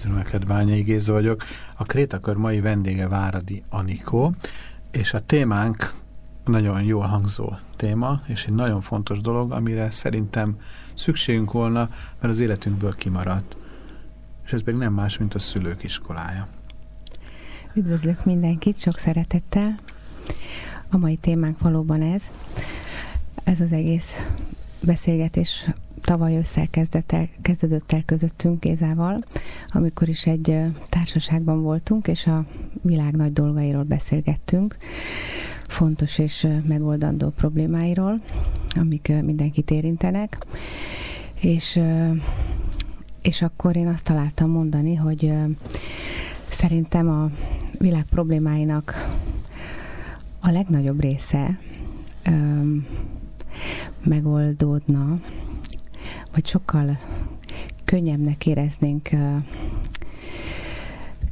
Üdvözlöm neked, Bányai Géza vagyok. A Krétakör mai vendége Váradi Anikó, és a témánk nagyon jól hangzó téma, és egy nagyon fontos dolog, amire szerintem szükségünk volna, mert az életünkből kimaradt. És ez pedig nem más, mint a szülők iskolája. Üdvözlök mindenkit, sok szeretettel. A mai témánk valóban ez. Ez az egész beszélgetés tavaly kezdett el, kezdődött el közöttünk Gézával, amikor is egy társaságban voltunk, és a világ nagy dolgairól beszélgettünk, fontos és megoldandó problémáiról, amik mindenkit érintenek, és, és akkor én azt találtam mondani, hogy szerintem a világ problémáinak a legnagyobb része megoldódna, vagy sokkal könnyebbnek éreznénk,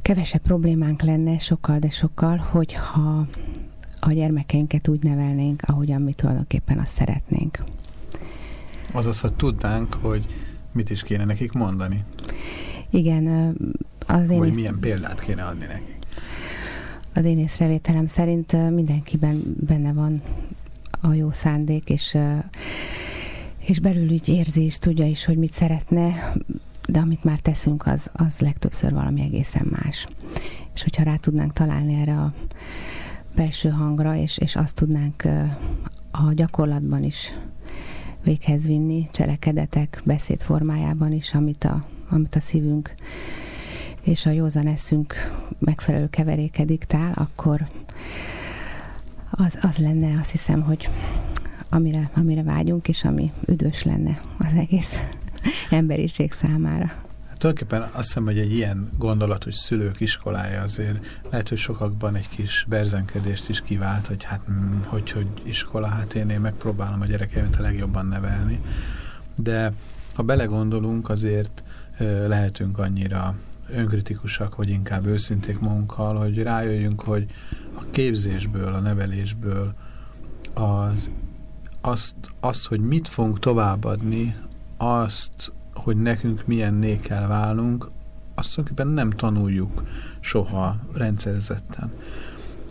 kevesebb problémánk lenne, sokkal, de sokkal, hogyha a gyermekeinket úgy nevelnénk, ahogyan mi tulajdonképpen azt szeretnénk. Azaz, hogy tudnánk, hogy mit is kéne nekik mondani. Igen, az én... Vagy milyen példát kéne adni nekik. Az én észrevételem szerint mindenkiben benne van a jó szándék, és és belül úgy érzi is, tudja is, hogy mit szeretne, de amit már teszünk, az, az legtöbbször valami egészen más. És hogyha rá tudnánk találni erre a belső hangra, és, és azt tudnánk a gyakorlatban is véghez vinni, cselekedetek, beszéd formájában is, amit a, amit a szívünk és a józan eszünk megfelelő keveréke diktál, akkor az, az lenne, azt hiszem, hogy amire, amire vágyunk, és ami üdvös lenne az egész emberiség számára. Hát tulajdonképpen azt hiszem, hogy egy ilyen gondolat, hogy szülők iskolája azért lehet, hogy sokakban egy kis berzenkedést is kivált, hogy hát mm, hogy, hogy iskola, hát én, én megpróbálom a gyerekeimet a legjobban nevelni. De ha belegondolunk, azért lehetünk annyira önkritikusak, vagy inkább őszinték magunkkal, hogy rájöjjünk, hogy a képzésből, a nevelésből az azt, azt, hogy mit fogunk továbbadni, azt, hogy nekünk milyen kell válnunk, azt tulajdonképpen nem tanuljuk soha rendszerezetten.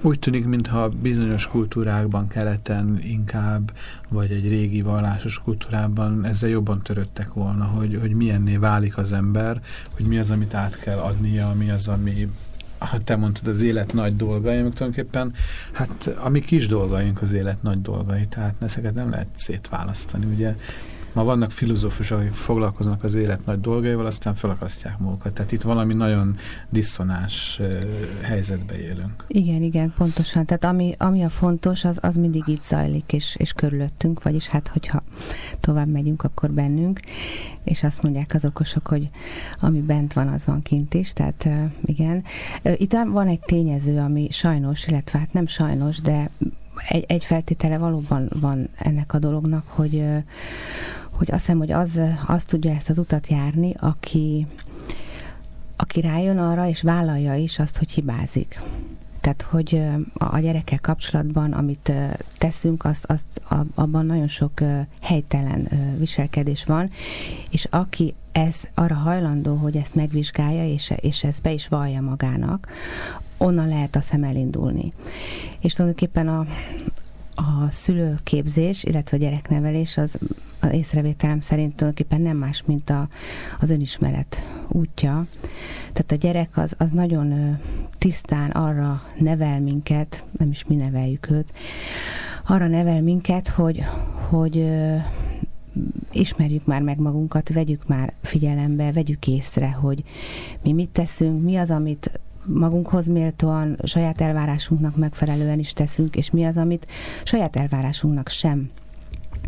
Úgy tűnik, mintha bizonyos kultúrákban, keleten inkább, vagy egy régi vallásos kultúrában ezzel jobban töröttek volna, hogy, hogy milyenné válik az ember, hogy mi az, amit át kell adnia, mi az, ami ha te mondtad, az élet nagy dolgai, amik tulajdonképpen, hát a mi kis dolgaink az élet nagy dolgai, tehát ezeket nem lehet szétválasztani, ugye Ma vannak filozófusok, akik foglalkoznak az élet nagy dolgaival, aztán felakasztják magukat. Tehát itt valami nagyon diszonás helyzetbe élünk. Igen, igen, pontosan. Tehát ami, ami a fontos, az, az mindig itt zajlik, és, és körülöttünk, vagyis hát, hogyha tovább megyünk, akkor bennünk. És azt mondják az okosok, hogy ami bent van, az van kint is. Tehát igen. Itt van egy tényező, ami sajnos, illetve hát nem sajnos, de egy, egy feltétele valóban van ennek a dolognak, hogy, hogy azt hiszem, hogy az, az tudja ezt az utat járni, aki, aki rájön arra, és vállalja is azt, hogy hibázik. Tehát, hogy a gyerekkel kapcsolatban, amit teszünk, azt, azt, abban nagyon sok helytelen viselkedés van, és aki ez arra hajlandó, hogy ezt megvizsgálja, és, és ezt be is vallja magának, onnan lehet a szem elindulni. És tulajdonképpen a, a szülőképzés, illetve a gyereknevelés az az észrevételem szerint tulajdonképpen nem más, mint a, az önismeret útja. Tehát a gyerek az, az nagyon tisztán arra nevel minket, nem is mi neveljük őt, arra nevel minket, hogy, hogy ismerjük már meg magunkat, vegyük már figyelembe, vegyük észre, hogy mi mit teszünk, mi az, amit magunkhoz méltóan, saját elvárásunknak megfelelően is teszünk, és mi az, amit saját elvárásunknak sem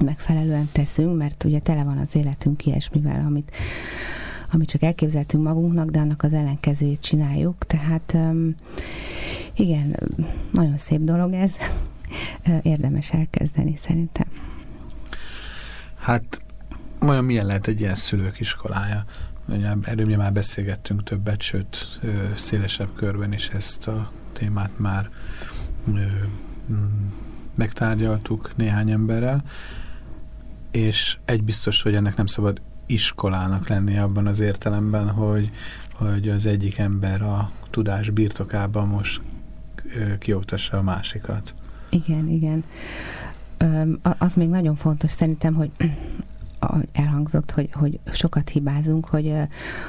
megfelelően teszünk, mert ugye tele van az életünk ilyesmivel, amit, amit csak elképzeltünk magunknak, de annak az ellenkezőjét csináljuk. Tehát igen, nagyon szép dolog ez. Érdemes elkezdeni szerintem. Hát olyan milyen lehet egy ilyen szülők iskolája? Erről már beszélgettünk többet, sőt szélesebb körben is ezt a témát már megtárgyaltuk néhány emberrel, és egy biztos, hogy ennek nem szabad iskolának lenni abban az értelemben, hogy, hogy az egyik ember a tudás birtokában most kioktassa a másikat. Igen, igen. Az még nagyon fontos szerintem, hogy elhangzott, hogy, hogy sokat hibázunk, hogy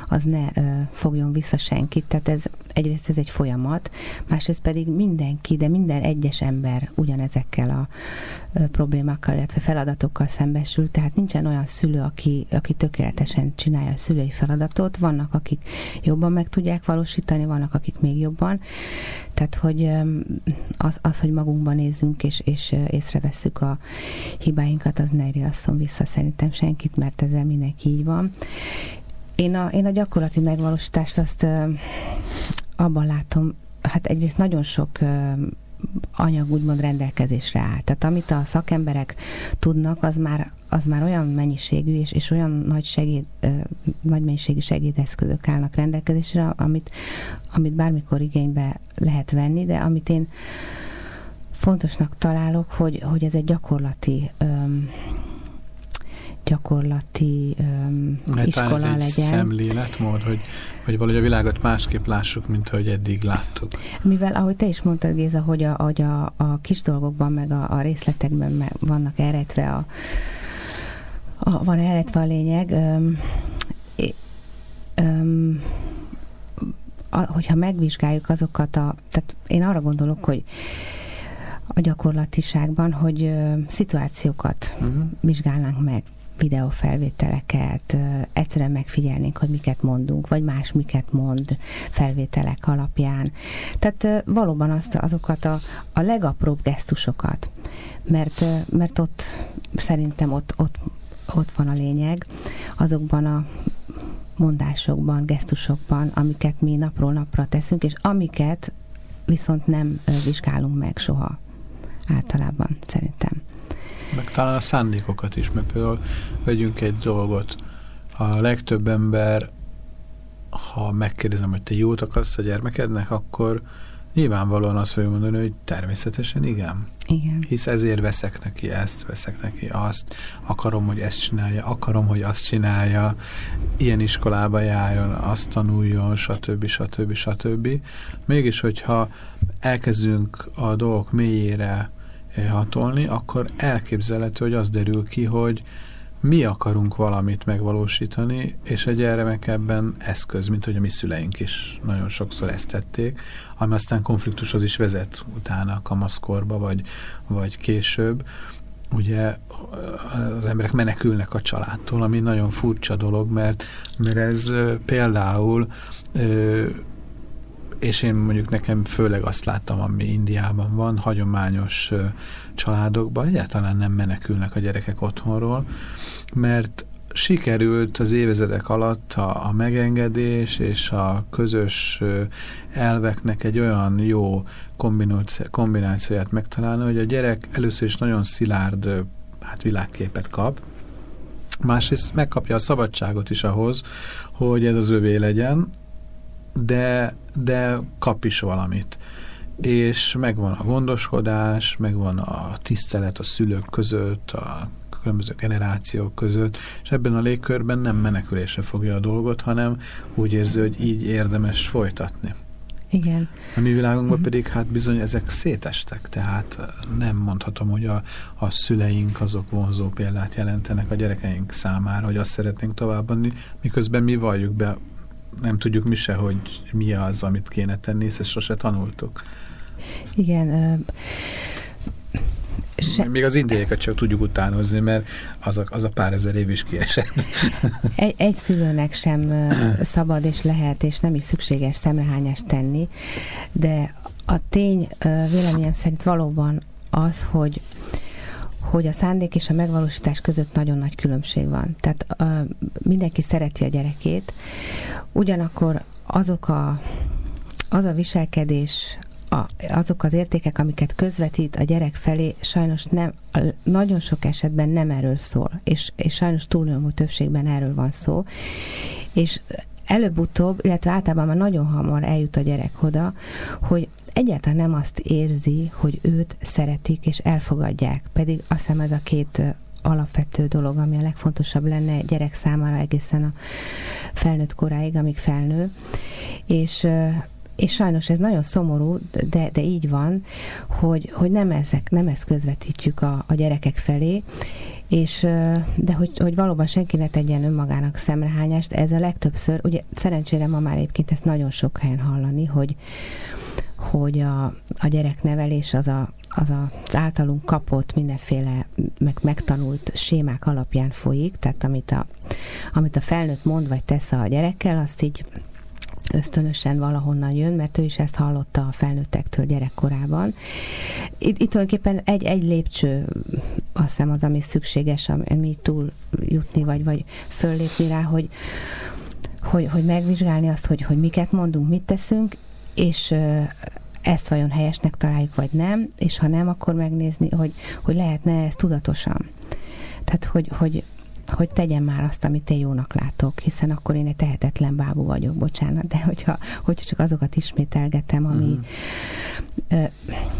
az ne fogjon vissza senkit. Tehát ez egyrészt ez egy folyamat, másrészt pedig mindenki, de minden egyes ember ugyanezekkel a problémákkal, illetve feladatokkal szembesül, tehát nincsen olyan szülő, aki, aki tökéletesen csinálja a szülői feladatot, vannak, akik jobban meg tudják valósítani, vannak, akik még jobban, tehát, hogy az, az hogy magunkban nézzünk, és, és észrevesszük a hibáinkat, az ne riasszon vissza szerintem senkit, mert ezzel mindenki így van. Én a, én a gyakorlati megvalósítást azt abban látom, hát egyrészt nagyon sok anyag úgymond rendelkezésre áll. Tehát amit a szakemberek tudnak, az már, az már olyan mennyiségű és, és olyan nagy, segéd, nagy mennyiségű segédeszközök állnak rendelkezésre, amit, amit bármikor igénybe lehet venni, de amit én fontosnak találok, hogy, hogy ez egy gyakorlati um, gyakorlati um, hát iskola ez egy legyen. szemléletmód, hogy, hogy valahogy a világot másképp lássuk, mint hogy eddig láttuk. Mivel, ahogy te is mondtad, Géza, hogy a, hogy a, a kis dolgokban, meg a, a részletekben meg vannak eretve a, a, van eretve a lényeg, um, um, a, hogyha megvizsgáljuk azokat a, tehát én arra gondolok, hogy a gyakorlatiságban, hogy ö, szituációkat uh-huh. vizsgálnánk meg videófelvételeket, egyszerűen megfigyelnénk, hogy miket mondunk, vagy más miket mond felvételek alapján. Tehát valóban azt, azokat a, a legapróbb gesztusokat, mert, mert ott szerintem ott, ott, ott van a lényeg, azokban a mondásokban, gesztusokban, amiket mi napról napra teszünk, és amiket viszont nem vizsgálunk meg soha általában, szerintem. Meg talán a szándékokat is, mert például vegyünk egy dolgot. A legtöbb ember, ha megkérdezem, hogy te jót akarsz a gyermekednek, akkor nyilvánvalóan azt fogja mondani, hogy természetesen igen. Igen. Hisz ezért veszek neki ezt, veszek neki azt, akarom, hogy ezt csinálja, akarom, hogy azt csinálja, ilyen iskolába járjon, azt tanuljon, stb. stb. stb. Mégis, hogyha elkezdünk a dolgok mélyére hatolni, akkor elképzelhető, hogy az derül ki, hogy mi akarunk valamit megvalósítani, és egy meg ebben eszköz, mint hogy a mi szüleink is nagyon sokszor ezt tették, ami aztán konfliktushoz is vezet utána kamaszkorba, vagy, vagy később. Ugye az emberek menekülnek a családtól, ami nagyon furcsa dolog, mert, mert ez például és én mondjuk nekem főleg azt láttam, ami Indiában van, hagyományos családokban egyáltalán nem menekülnek a gyerekek otthonról, mert sikerült az évezedek alatt a, a megengedés és a közös elveknek egy olyan jó kombinációját megtalálni, hogy a gyerek először is nagyon szilárd hát világképet kap, másrészt megkapja a szabadságot is ahhoz, hogy ez az övé legyen, de, de kap is valamit. És megvan a gondoskodás, megvan a tisztelet a szülők között, a különböző generációk között, és ebben a légkörben nem menekülésre fogja a dolgot, hanem úgy érzi, hogy így érdemes folytatni. Igen. A mi világunkban. -huh. pedig hát bizony ezek szétestek, tehát nem mondhatom, hogy a, a szüleink azok vonzó példát jelentenek a gyerekeink számára, hogy azt szeretnénk továbbadni, miközben mi valljuk be nem tudjuk mi se, hogy mi az, amit kéne tenni, ezt sose tanultuk. Igen, se... Még az indiaiakat csak tudjuk utánozni, mert az a, az a pár ezer év is kiesett. Egy, egy szülőnek sem szabad és lehet, és nem is szükséges szemrehányást tenni, de a tény véleményem szerint valóban az, hogy hogy a szándék és a megvalósítás között nagyon nagy különbség van. Tehát uh, mindenki szereti a gyerekét, ugyanakkor azok a, az a viselkedés, a, azok az értékek, amiket közvetít a gyerek felé, sajnos nem, nagyon sok esetben nem erről szól, és, és sajnos túlnyomó többségben erről van szó, és előbb-utóbb, illetve általában már nagyon hamar eljut a gyerek oda, hogy egyáltalán nem azt érzi, hogy őt szeretik és elfogadják. Pedig azt hiszem ez a két alapvető dolog, ami a legfontosabb lenne gyerek számára egészen a felnőtt koráig, amíg felnő. És és sajnos ez nagyon szomorú, de, de így van, hogy, hogy nem, ezek, nem ezt közvetítjük a, a gyerekek felé, és, de hogy, hogy valóban senki ne tegyen önmagának szemrehányást, ez a legtöbbször, ugye szerencsére ma már egyébként ezt nagyon sok helyen hallani, hogy, hogy a, a gyereknevelés az, a, az az általunk kapott mindenféle meg, megtanult sémák alapján folyik, tehát amit a, amit a felnőtt mond vagy tesz a gyerekkel, azt így ösztönösen valahonnan jön, mert ő is ezt hallotta a felnőttektől gyerekkorában. Itt, itt tulajdonképpen egy, egy lépcső azt hiszem az, ami szükséges, ami túl jutni, vagy, vagy föllépni rá, hogy, hogy, hogy megvizsgálni azt, hogy, hogy miket mondunk, mit teszünk, és ezt vajon helyesnek találjuk, vagy nem, és ha nem, akkor megnézni, hogy, hogy lehetne ez tudatosan. Tehát, hogy, hogy hogy tegyem már azt, amit én jónak látok, hiszen akkor én egy tehetetlen bábú vagyok, bocsánat, de hogyha, hogyha csak azokat ismételgetem, ami, uh-huh. ö,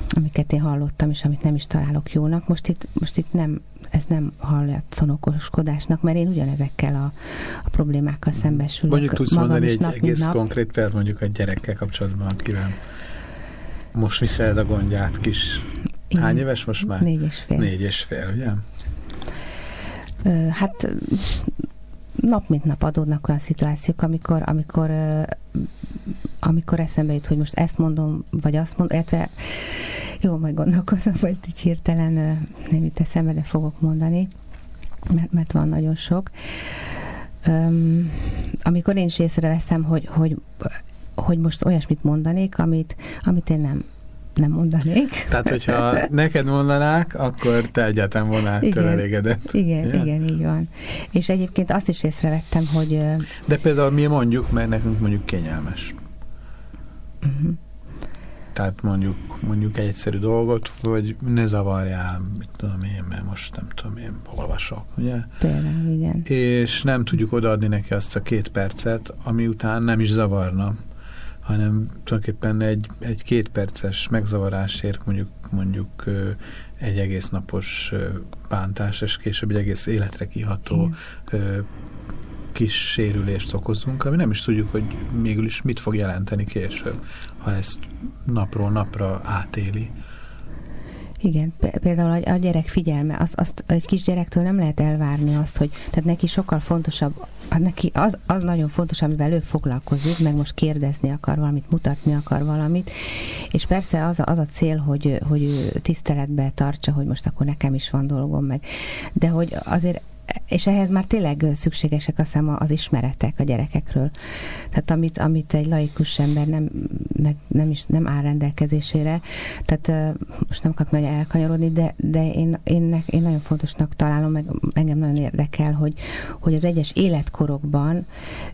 amiket én hallottam, és amit nem is találok jónak, most itt, most itt nem, ez nem halljatszon okoskodásnak, mert én ugyanezekkel a, a problémákkal szembesülök. Mondjuk tudsz mondani egy nap, egész nap. konkrét példát mondjuk a gyerekkel kapcsolatban, kíván most viseled a gondját kis. Hány éves most már? Négy és fél. Négy és fél, ugye? Hát nap mint nap adódnak olyan szituációk, amikor, amikor, amikor eszembe jut, hogy most ezt mondom, vagy azt mondom, illetve jó, majd gondolkozom, hogy így hirtelen nem jut eszembe, de fogok mondani, mert, mert van nagyon sok. Um, amikor én is észreveszem, hogy, hogy, hogy most olyasmit mondanék, amit, amit én nem nem mondanék. Tehát, hogyha neked mondanák, akkor te egyáltalán volnál igen, elégedett. Igen, igen, igen, így van. És egyébként azt is észrevettem, hogy... De például mi mondjuk, mert nekünk mondjuk kényelmes. Uh-huh. Tehát mondjuk, mondjuk egy egyszerű dolgot, hogy ne zavarjál, mit tudom én, mert most nem tudom én, olvasok, ugye? Például, igen. És nem tudjuk odaadni neki azt a két percet, ami után nem is zavarna hanem tulajdonképpen egy, egy két perces megzavarásért mondjuk, mondjuk egy egész napos bántás, és később egy egész életre kiható Igen. Kis sérülést okozunk, ami nem is tudjuk, hogy mégis is mit fog jelenteni később, ha ezt napról napra átéli. Igen, például a gyerek figyelme, azt, azt egy kis gyerektől nem lehet elvárni azt, hogy tehát neki sokkal fontosabb, neki az, az nagyon fontos, amivel ő foglalkozik, meg most kérdezni akar valamit, mutatni akar valamit, és persze az a, az a cél, hogy, hogy ő tiszteletbe tartsa, hogy most akkor nekem is van dolgom meg, de hogy azért és ehhez már tényleg szükségesek a száma az ismeretek a gyerekekről. Tehát amit, amit egy laikus ember nem, nem, nem is nem áll rendelkezésére, tehát most nem akarok nagyon elkanyarodni, de, de én, én, én nagyon fontosnak találom, meg engem nagyon érdekel, hogy, hogy az egyes életkorokban,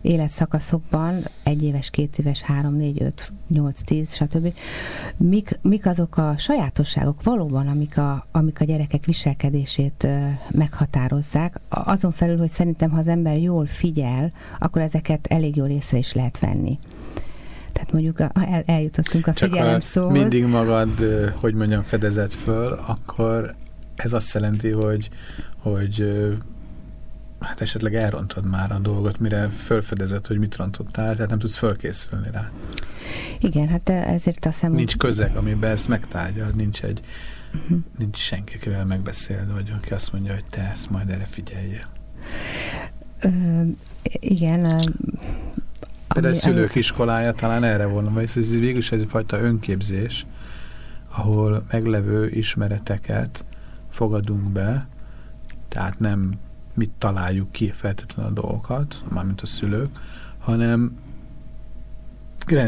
életszakaszokban, egy éves, két éves, három, négy, öt, nyolc, tíz, stb. Mik, mik azok a sajátosságok valóban, amik a, amik a gyerekek viselkedését meghatározzák, azon felül, hogy szerintem, ha az ember jól figyel, akkor ezeket elég jól észre is lehet venni. Tehát mondjuk el, eljutottunk a Csak figyelem szóhoz. mindig magad, hogy mondjam, fedezett föl, akkor ez azt jelenti, hogy, hogy hát esetleg elrontod már a dolgot, mire fölfedezett, hogy mit rontottál, tehát nem tudsz fölkészülni rá. Igen, hát ezért azt hiszem... Nincs közeg, amiben ezt megtárgyal, nincs egy uh-huh. nincs senki, akivel megbeszélni, vagy aki azt mondja, hogy te ezt majd erre figyeljél. Ö, igen, De a szülők iskolája talán erre volna, vagy ez végülis ez egyfajta önképzés, ahol meglevő ismereteket fogadunk be, tehát nem mit találjuk ki feltétlenül a dolgokat, mármint a szülők, hanem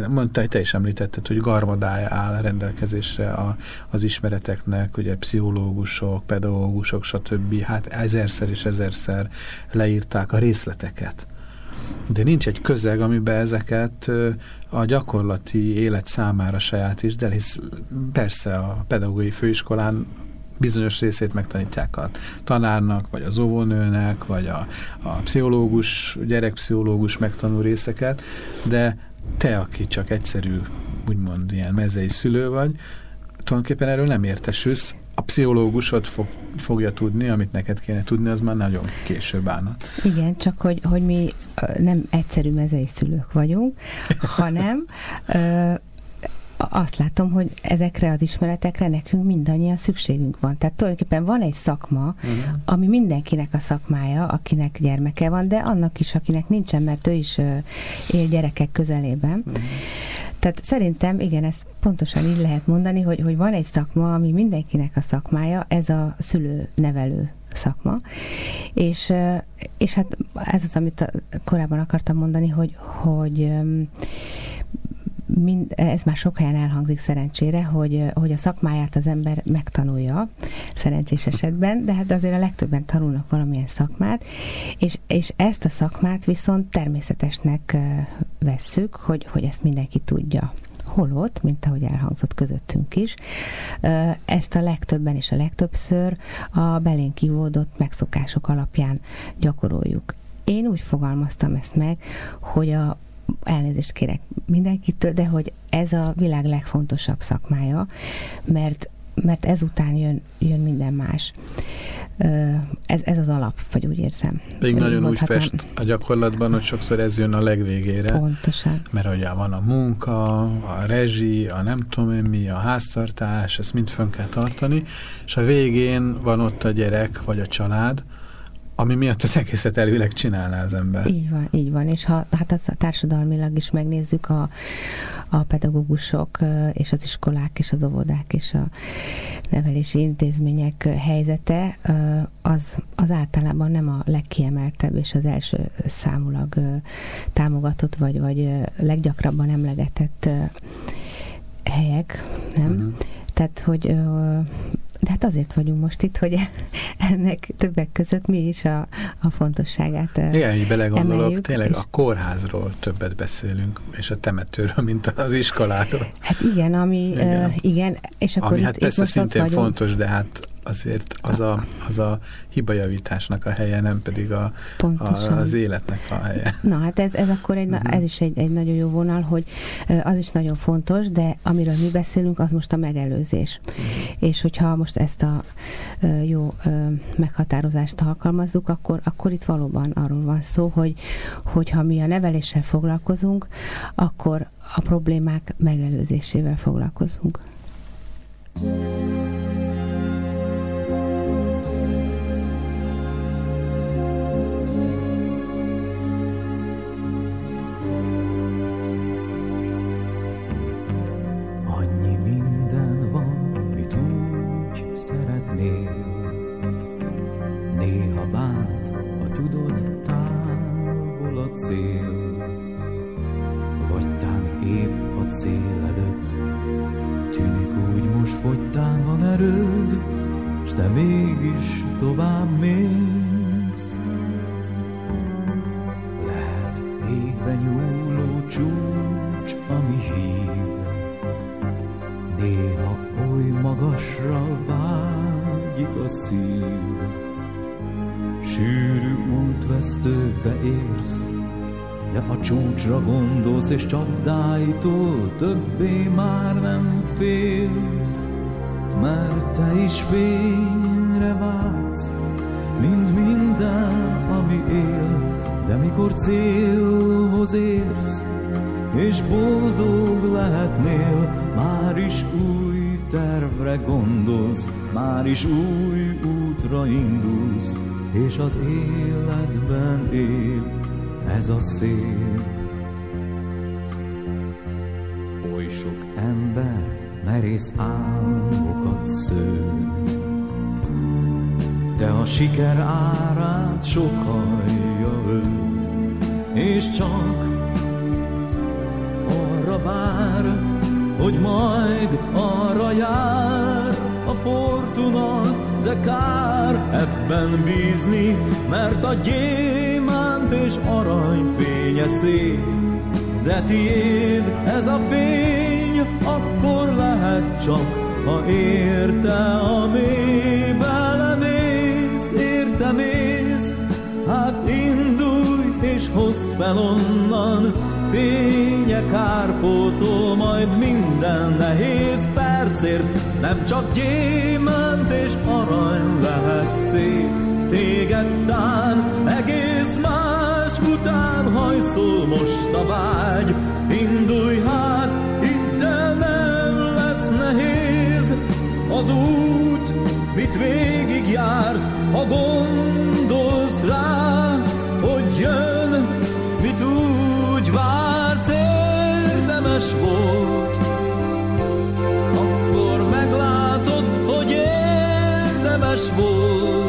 mondta, te is említetted, hogy garmadája áll rendelkezésre a, az ismereteknek, ugye pszichológusok, pedagógusok, stb. Hát ezerszer és ezerszer leírták a részleteket. De nincs egy közeg, amiben ezeket a gyakorlati élet számára saját is, de hisz persze a pedagógiai főiskolán bizonyos részét megtanítják a tanárnak, vagy az óvónőnek, vagy a, a pszichológus, gyerekpszichológus megtanul részeket, de te, aki csak egyszerű, úgymond ilyen mezei szülő vagy, tulajdonképpen erről nem értesülsz, a pszichológusod fog, fogja tudni, amit neked kéne tudni, az már nagyon később állna. Igen, csak hogy, hogy mi nem egyszerű mezei szülők vagyunk, hanem azt látom, hogy ezekre az ismeretekre nekünk mindannyian szükségünk van. Tehát tulajdonképpen van egy szakma, uh-huh. ami mindenkinek a szakmája, akinek gyermeke van, de annak is, akinek nincsen, mert ő is él gyerekek közelében. Uh-huh. Tehát szerintem, igen, ezt pontosan így lehet mondani, hogy, hogy van egy szakma, ami mindenkinek a szakmája, ez a szülő-nevelő szakma. És, és hát ez az, amit korábban akartam mondani, hogy, hogy mind, ez már sok helyen elhangzik szerencsére, hogy, hogy a szakmáját az ember megtanulja, szerencsés esetben, de hát azért a legtöbben tanulnak valamilyen szakmát, és, és ezt a szakmát viszont természetesnek vesszük, hogy, hogy ezt mindenki tudja holott, mint ahogy elhangzott közöttünk is, ezt a legtöbben és a legtöbbször a belén kivódott megszokások alapján gyakoroljuk. Én úgy fogalmaztam ezt meg, hogy a elnézést kérek mindenkitől, de hogy ez a világ legfontosabb szakmája, mert mert ezután jön, jön minden más. Ez, ez az alap, vagy úgy érzem. Még nagyon úgy fest a gyakorlatban, hogy sokszor ez jön a legvégére. Pontosan. Mert ugye van a munka, a rezsi, a nem tudom én mi, a háztartás, ezt mind fönn kell tartani, és a végén van ott a gyerek, vagy a család, ami miatt az egészet elvileg csinálná az ember. Így van, így van, és ha hát az társadalmilag is megnézzük a, a pedagógusok és az iskolák és az óvodák és a nevelési intézmények helyzete, az, az általában nem a legkiemeltebb és az első számulag támogatott vagy, vagy leggyakrabban emlegetett helyek, nem? Uh-huh. Tehát, hogy de hát azért vagyunk most itt, hogy ennek többek között mi is a, a fontosságát Igen, így belegondolok, emeljük, tényleg a kórházról többet beszélünk, és a temetőről, mint az iskoláról. Hát igen, ami igen, igen és akkor ami itt, hát persze itt szintén fontos, de hát azért az a, az a hibajavításnak a helye, nem pedig a, a, az életnek a helye. Na, hát ez, ez akkor egy, uh mhm. -huh. ez is egy, egy nagyon jó vonal, hogy az is nagyon fontos, de amiről mi beszélünk, az most a megelőzés. Uh mhm. -huh. És hogyha most ezt a jó meghatározást alkalmazzuk, akkor, akkor itt valóban arról van szó, hogy hogyha mi a neveléssel foglalkozunk, akkor a problémák megelőzésével foglalkozunk. lennél. Néha bánt, a tudod, távol a cél, vagy tán épp a cél előtt. Tűnik úgy most fogytán van erőd, s te mégis tovább mész. Lehet égbe nyúló csúcs, ami hív, néha oly magasra vár csúcsra gondolsz, és csapdáitól többé már nem félsz, mert te is fényre vágysz, mint minden, ami él, de mikor célhoz érsz, és boldog lehetnél, már is új tervre gondolsz, már is új útra indulsz, és az életben él ez a szép Oly sok ember merész álmokat sző, de a siker árát sokalja ő, és csak arra vár, hogy majd arra jár a fortuna, de kár ebben bízni, mert a gyémánt és arany fénye szép. De tiéd ez a fény, akkor lehet csak, ha érte a mélybe lemész, érte mész, hát indulj és hozd fel onnan, fénye kárpótol majd minden nehéz percért, nem csak gyémánt és arany lehet szép. Téged tán egész más után hajszol most a vágy, indulj hát, itt el nem lesz nehéz az út, mit végig jársz, ha gondolsz rá, érdemes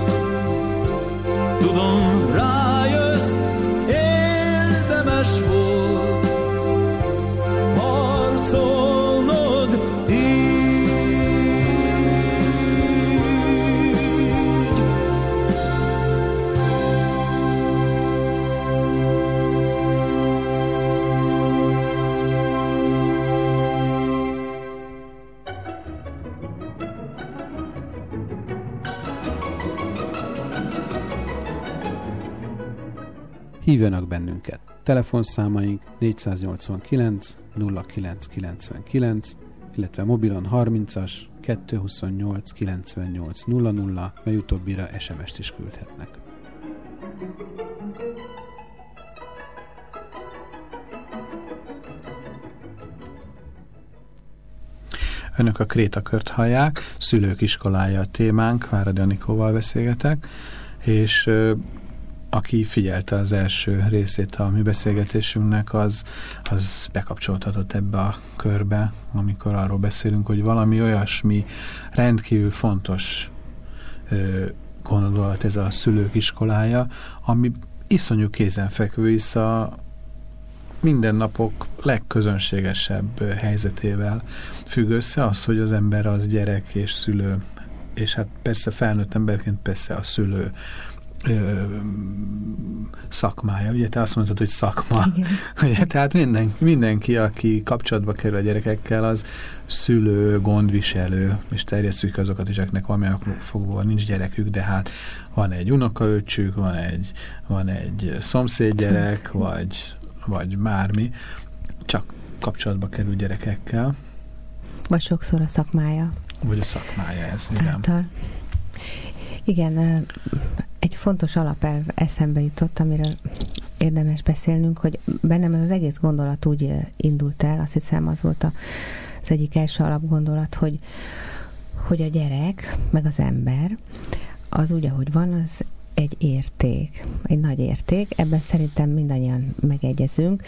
Hívjanak bennünket. Telefonszámaink 489 0999, illetve mobilon 30-as 228 98 00, mely utóbbira SMS-t is küldhetnek. Önök a Krétakört hallják, szülők iskolája a témánk, Váradi Anikóval beszélgetek, és aki figyelte az első részét a mi beszélgetésünknek, az, az bekapcsolódhatott ebbe a körbe, amikor arról beszélünk, hogy valami olyasmi rendkívül fontos ö, gondolat ez a szülők iskolája, ami iszonyú kézenfekvő, hisz a mindennapok legközönségesebb helyzetével függ össze az, hogy az ember az gyerek és szülő, és hát persze felnőtt emberként persze a szülő ö, szakmája. Ugye te azt mondtad, hogy szakma. Igen. Ugye, tehát minden, mindenki, aki kapcsolatba kerül a gyerekekkel, az szülő, gondviselő, és terjesztjük azokat is, akiknek valamilyen fogva nincs gyerekük, de hát van egy unokaöcsük, van egy, van egy szomszédgyerek, Szomszéd. vagy, vagy bármi, csak kapcsolatba kerül gyerekekkel, Vagy sokszor a szakmája vagy a szakmája ez, igen. által. Igen, egy fontos alapelv eszembe jutott, amiről érdemes beszélnünk, hogy bennem ez az egész gondolat úgy ö, indult el, azt hiszem az volt a, az egyik első alapgondolat, hogy, hogy a gyerek, meg az ember, az úgy, ahogy van, az egy érték, egy nagy érték. Ebben szerintem mindannyian megegyezünk,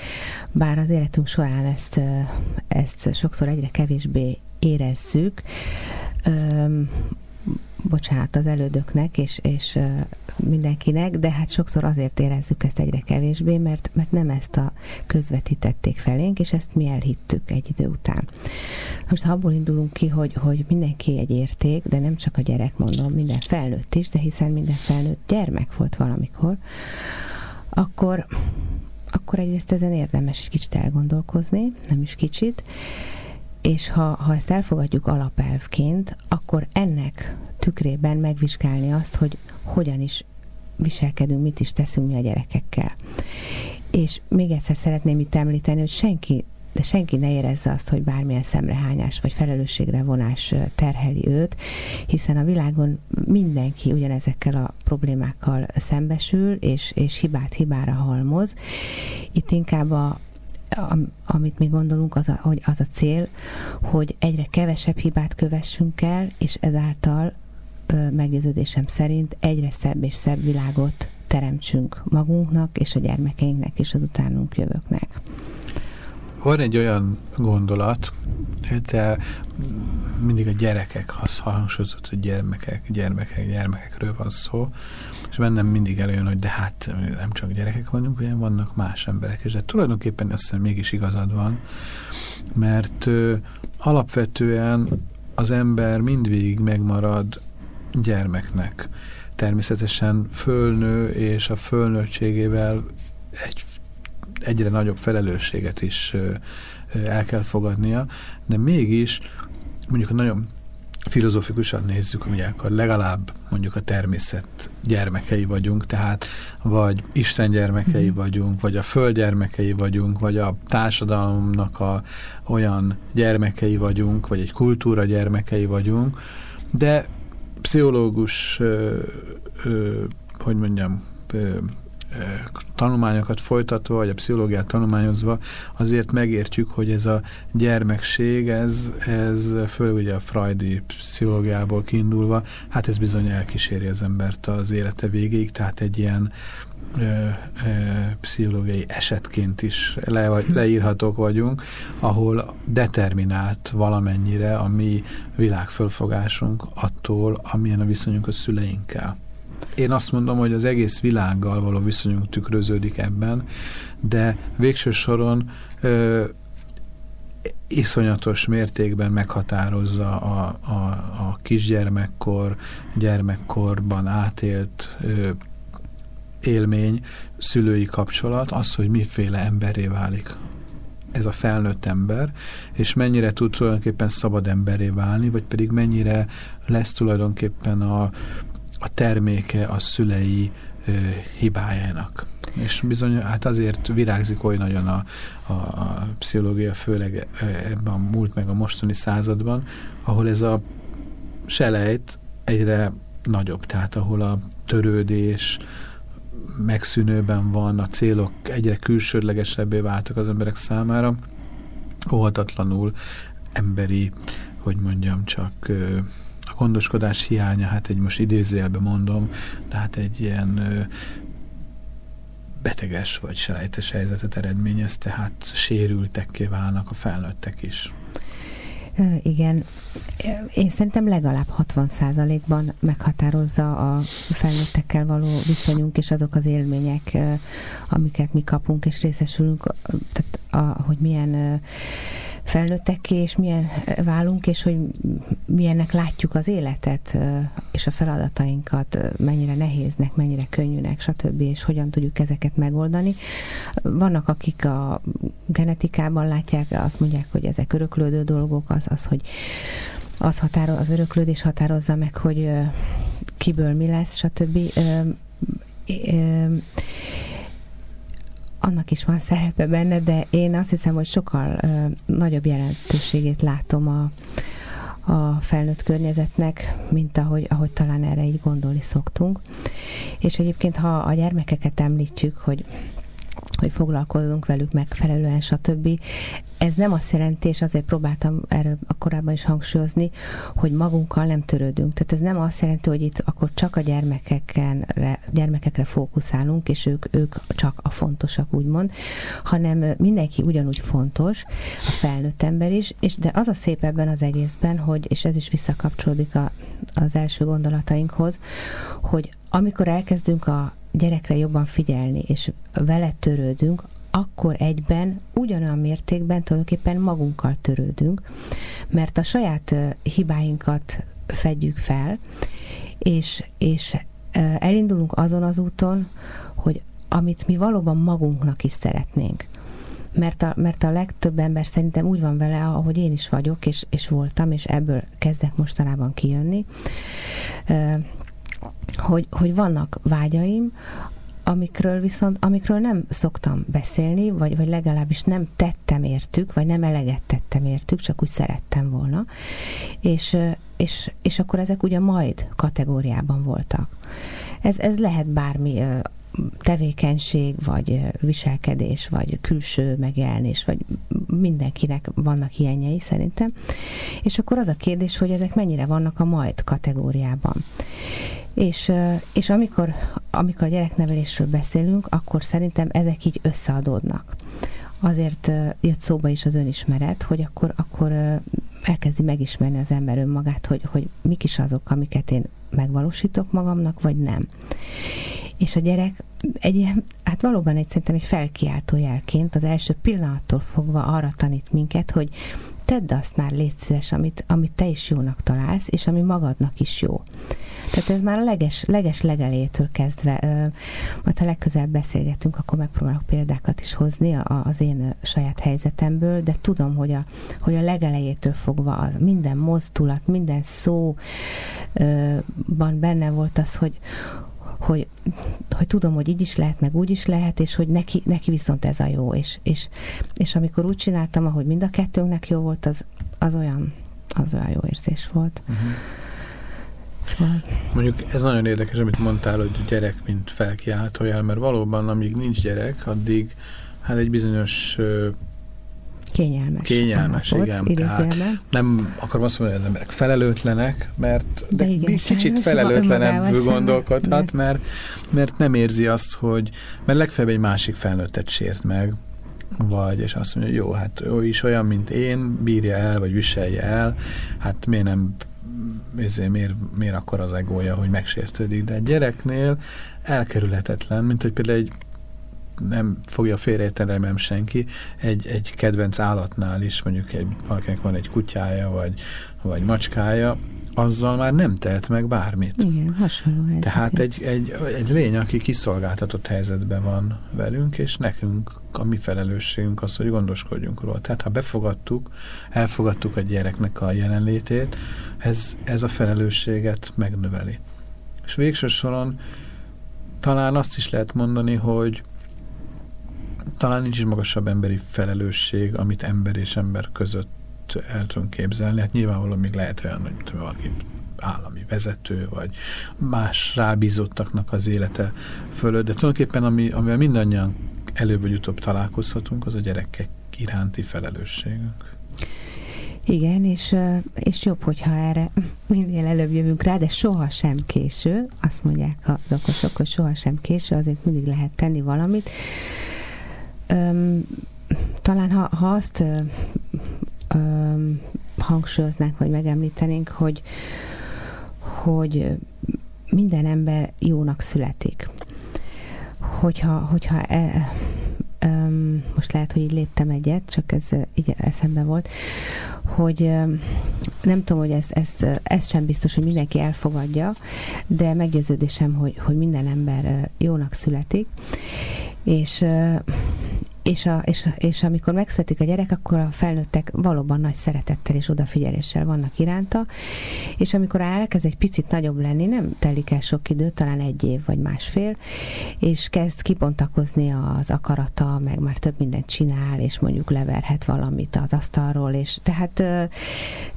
bár az életünk során ezt, ö, ezt sokszor egyre kevésbé érezzük. Bocsánat az elődöknek és, és mindenkinek, de hát sokszor azért érezzük ezt egyre kevésbé, mert, mert nem ezt a közvetítették felénk, és ezt mi elhittük egy idő után. Most ha abból indulunk ki, hogy, hogy mindenki egy érték, de nem csak a gyerek, mondom, minden felnőtt is, de hiszen minden felnőtt gyermek volt valamikor, akkor, akkor egyrészt ezen érdemes egy kicsit elgondolkozni, nem is kicsit, és ha, ha ezt elfogadjuk alapelvként, akkor ennek tükrében megvizsgálni azt, hogy hogyan is viselkedünk, mit is teszünk mi a gyerekekkel. És még egyszer szeretném itt említeni, hogy senki, de senki ne érezze azt, hogy bármilyen szemrehányás vagy felelősségre vonás terheli őt, hiszen a világon mindenki ugyanezekkel a problémákkal szembesül, és, és hibát hibára halmoz. Itt inkább a, amit mi gondolunk, az a, hogy az a cél, hogy egyre kevesebb hibát kövessünk el, és ezáltal meggyőződésem szerint egyre szebb és szebb világot teremtsünk magunknak, és a gyermekeinknek, és az utánunk jövőknek. van egy olyan gondolat, de mindig a gyerekek, ha hangsúlyozott, hogy gyermekek, gyermekek, gyermekekről van szó, és bennem mindig előjön, hogy de hát nem csak gyerekek vagyunk, hanem vannak más emberek, és de tulajdonképpen azt hiszem mégis igazad van, mert ö, alapvetően az ember mindvégig megmarad gyermeknek. Természetesen fölnő, és a fölnőttségével egy egyre nagyobb felelősséget is el kell fogadnia, de mégis mondjuk a nagyon filozófikusan nézzük, ugye akkor legalább mondjuk a természet gyermekei vagyunk, tehát vagy Isten gyermekei mm. vagyunk, vagy a föld gyermekei vagyunk, vagy a társadalomnak a olyan gyermekei vagyunk, vagy egy kultúra gyermekei vagyunk, de pszichológus, ö, ö, hogy mondjam, ö, tanulmányokat folytatva, vagy a pszichológiát tanulmányozva, azért megértjük, hogy ez a gyermekség, ez, ez főleg ugye a freudi pszichológiából kiindulva, hát ez bizony elkíséri az embert az élete végéig, tehát egy ilyen ö, ö, pszichológiai esetként is le, vagy, leírhatók vagyunk, ahol determinált valamennyire a mi világfölfogásunk attól, amilyen a viszonyunk a szüleinkkel. Én azt mondom, hogy az egész világgal való viszonyunk tükröződik ebben, de végső soron ö, iszonyatos mértékben meghatározza a, a, a kisgyermekkor, gyermekkorban átélt ö, élmény, szülői kapcsolat, az, hogy miféle emberé válik ez a felnőtt ember, és mennyire tud tulajdonképpen szabad emberé válni, vagy pedig mennyire lesz tulajdonképpen a, a terméke a szülei ö, hibájának. És bizony, hát azért virágzik oly nagyon a, a, a pszichológia, főleg ebben a múlt meg a mostani században, ahol ez a selejt egyre nagyobb, tehát ahol a törődés megszűnőben van, a célok egyre külsődlegesebbé váltak az emberek számára, óhatatlanul emberi, hogy mondjam, csak a gondoskodás hiánya, hát egy most idézőjelbe mondom, tehát egy ilyen ö, beteges vagy selejtes helyzetet eredményez, tehát sérültekké válnak a felnőttek is. Igen, én szerintem legalább 60%-ban meghatározza a felnőttekkel való viszonyunk, és azok az élmények, amiket mi kapunk és részesülünk, tehát a, hogy milyen felnőttekké, és milyen válunk, és hogy milyennek látjuk az életet, és a feladatainkat, mennyire nehéznek, mennyire könnyűnek, stb., és hogyan tudjuk ezeket megoldani. Vannak, akik a genetikában látják, azt mondják, hogy ezek öröklődő dolgok, az, az hogy az, határo, az öröklődés határozza meg, hogy kiből mi lesz, stb annak is van szerepe benne, de én azt hiszem, hogy sokkal ö, nagyobb jelentőségét látom a, a felnőtt környezetnek, mint ahogy, ahogy talán erre így gondolni szoktunk. És egyébként, ha a gyermekeket említjük, hogy hogy foglalkozunk velük megfelelően, stb. Ez nem azt jelenti, és azért próbáltam erről a korábban is hangsúlyozni, hogy magunkkal nem törődünk. Tehát ez nem azt jelenti, hogy itt akkor csak a gyermekekre, gyermekekre fókuszálunk, és ők, ők csak a fontosak, úgymond, hanem mindenki ugyanúgy fontos, a felnőtt ember is, és de az a szép ebben az egészben, hogy, és ez is visszakapcsolódik a, az első gondolatainkhoz, hogy amikor elkezdünk a gyerekre jobban figyelni, és vele törődünk, akkor egyben ugyanolyan mértékben tulajdonképpen magunkkal törődünk, mert a saját hibáinkat fedjük fel, és, és elindulunk azon az úton, hogy amit mi valóban magunknak is szeretnénk. Mert a, mert a legtöbb ember szerintem úgy van vele, ahogy én is vagyok, és, és voltam, és ebből kezdek mostanában kijönni, hogy, hogy vannak vágyaim, amikről viszont, amikről nem szoktam beszélni, vagy, vagy legalábbis nem tettem értük, vagy nem eleget tettem értük, csak úgy szerettem volna. És, és, és akkor ezek ugye majd kategóriában voltak. Ez, ez lehet bármi tevékenység, vagy viselkedés, vagy külső megjelenés, vagy mindenkinek vannak ilyenjei szerintem. És akkor az a kérdés, hogy ezek mennyire vannak a majd kategóriában. És, és amikor, amikor a gyereknevelésről beszélünk, akkor szerintem ezek így összeadódnak. azért jött szóba is az önismeret, hogy akkor, akkor elkezdi megismerni az ember önmagát, hogy, hogy mik is azok, amiket én megvalósítok magamnak, vagy nem. És a gyerek egy, hát valóban egy szerintem egy felkiáltó jelként az első pillanattól fogva arra tanít minket, hogy tedd azt már légy amit, amit te is jónak találsz, és ami magadnak is jó. Tehát ez már a leges, leges legelétől kezdve, majd ha legközelebb beszélgetünk, akkor megpróbálok példákat is hozni a, az én saját helyzetemből, de tudom, hogy a, hogy a legelejétől fogva az minden mozdulat, minden szóban benne volt az, hogy, hogy, hogy tudom, hogy így is lehet, meg úgy is lehet, és hogy neki, neki viszont ez a jó. És, és, és amikor úgy csináltam, ahogy mind a kettőnknek jó volt, az, az olyan, az olyan jó érzés volt. Uh-huh. Szóval... Mondjuk ez nagyon érdekes, amit mondtál, hogy gyerek, mint felkiáltójel, mert valóban, amíg nincs gyerek, addig hát egy bizonyos Kényelmes. Kényelmes, igen. Tehát nem akarom azt mondani, hogy az emberek felelőtlenek, mert de, de igen, kicsit felelőtlenebbül gondolkodhat, mert, mert nem érzi azt, hogy mert legfeljebb egy másik felnőttet sért meg, vagy, és azt mondja, hogy jó, hát ő is olyan, mint én, bírja el, vagy viselje el, hát miért nem ezért miért, miért akkor az egója, hogy megsértődik, de egy gyereknél elkerülhetetlen, mint hogy például egy nem fogja félrejtenem senki, egy, egy kedvenc állatnál is, mondjuk egy, valakinek van egy kutyája, vagy, vagy macskája, azzal már nem tehet meg bármit. Igen, hasonló helyzet. Tehát egy, egy, egy lény, aki kiszolgáltatott helyzetben van velünk, és nekünk a mi felelősségünk az, hogy gondoskodjunk róla. Tehát ha befogadtuk, elfogadtuk a gyereknek a jelenlétét, ez, ez a felelősséget megnöveli. És végső soron talán azt is lehet mondani, hogy talán nincs is magasabb emberi felelősség, amit ember és ember között el tudunk képzelni. Hát nyilvánvalóan még lehet olyan, hogy valaki állami vezető, vagy más rábízottaknak az élete fölött, de tulajdonképpen ami, amivel mindannyian előbb vagy utóbb találkozhatunk, az a gyerekek iránti felelősségünk. Igen, és, és jobb, hogyha erre minél előbb jövünk rá, de soha sem késő, azt mondják az okosok, hogy soha sem késő, azért mindig lehet tenni valamit. Öm, talán ha, ha azt öm, hangsúlyoznánk, vagy megemlítenénk, hogy, hogy minden ember jónak születik. Hogyha, hogyha e, um, most lehet, hogy így léptem egyet, csak ez így eszembe volt, hogy nem tudom, hogy ez, ez, ez sem biztos, hogy mindenki elfogadja, de meggyőződésem, hogy, hogy minden ember jónak születik, és és, a, és, és amikor megszületik a gyerek, akkor a felnőttek valóban nagy szeretettel és odafigyeléssel vannak iránta, és amikor elkezd egy picit nagyobb lenni, nem telik el sok idő, talán egy év vagy másfél, és kezd kibontakozni az akarata, meg már több mindent csinál, és mondjuk leverhet valamit az asztalról, és tehát,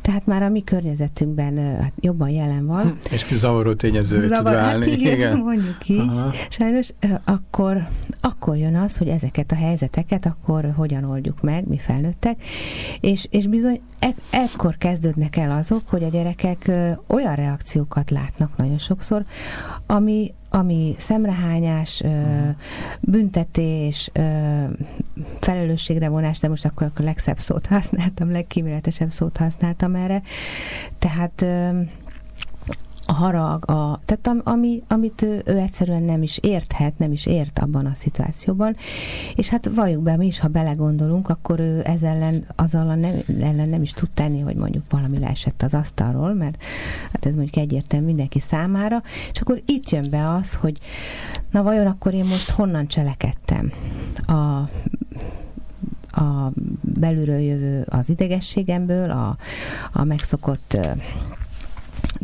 tehát már a mi környezetünkben hát jobban jelen van. És zavaró tényező Zavar, tud válni. Hát igen, igen, mondjuk így. Aha. Sajnos akkor, akkor jön az, hogy ezeket a helyzet helyzeteket, akkor hogyan oldjuk meg, mi felnőttek, és, és bizony e- ekkor kezdődnek el azok, hogy a gyerekek olyan reakciókat látnak nagyon sokszor, ami, ami szemrehányás, büntetés, felelősségre vonás, de most akkor a legszebb szót használtam, legkíméletesebb szót használtam erre. Tehát harag, a, tehát ami, amit ő, ő egyszerűen nem is érthet, nem is ért abban a szituációban, és hát valljuk be, mi is, ha belegondolunk, akkor ő ez ellen, az ellen nem, ellen nem is tud tenni, hogy mondjuk valami leesett az asztalról, mert hát ez mondjuk egyértelmű mindenki számára, és akkor itt jön be az, hogy na vajon akkor én most honnan cselekedtem? A a belülről jövő az idegességemből, a, a megszokott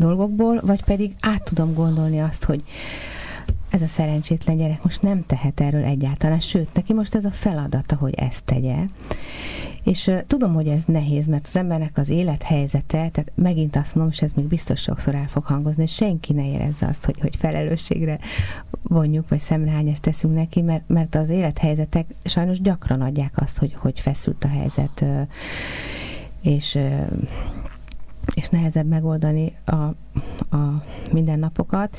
dolgokból, vagy pedig át tudom gondolni azt, hogy ez a szerencsétlen gyerek most nem tehet erről egyáltalán, sőt, neki most ez a feladata, hogy ezt tegye. És uh, tudom, hogy ez nehéz, mert az embernek az élethelyzete, tehát megint azt mondom, és ez még biztos sokszor el fog hangozni, hogy senki ne érezze azt, hogy, hogy felelősségre vonjuk, vagy szemrehányást teszünk neki, mert, mert az élethelyzetek sajnos gyakran adják azt, hogy, hogy feszült a helyzet, uh, és uh, és nehezebb megoldani a, a mindennapokat,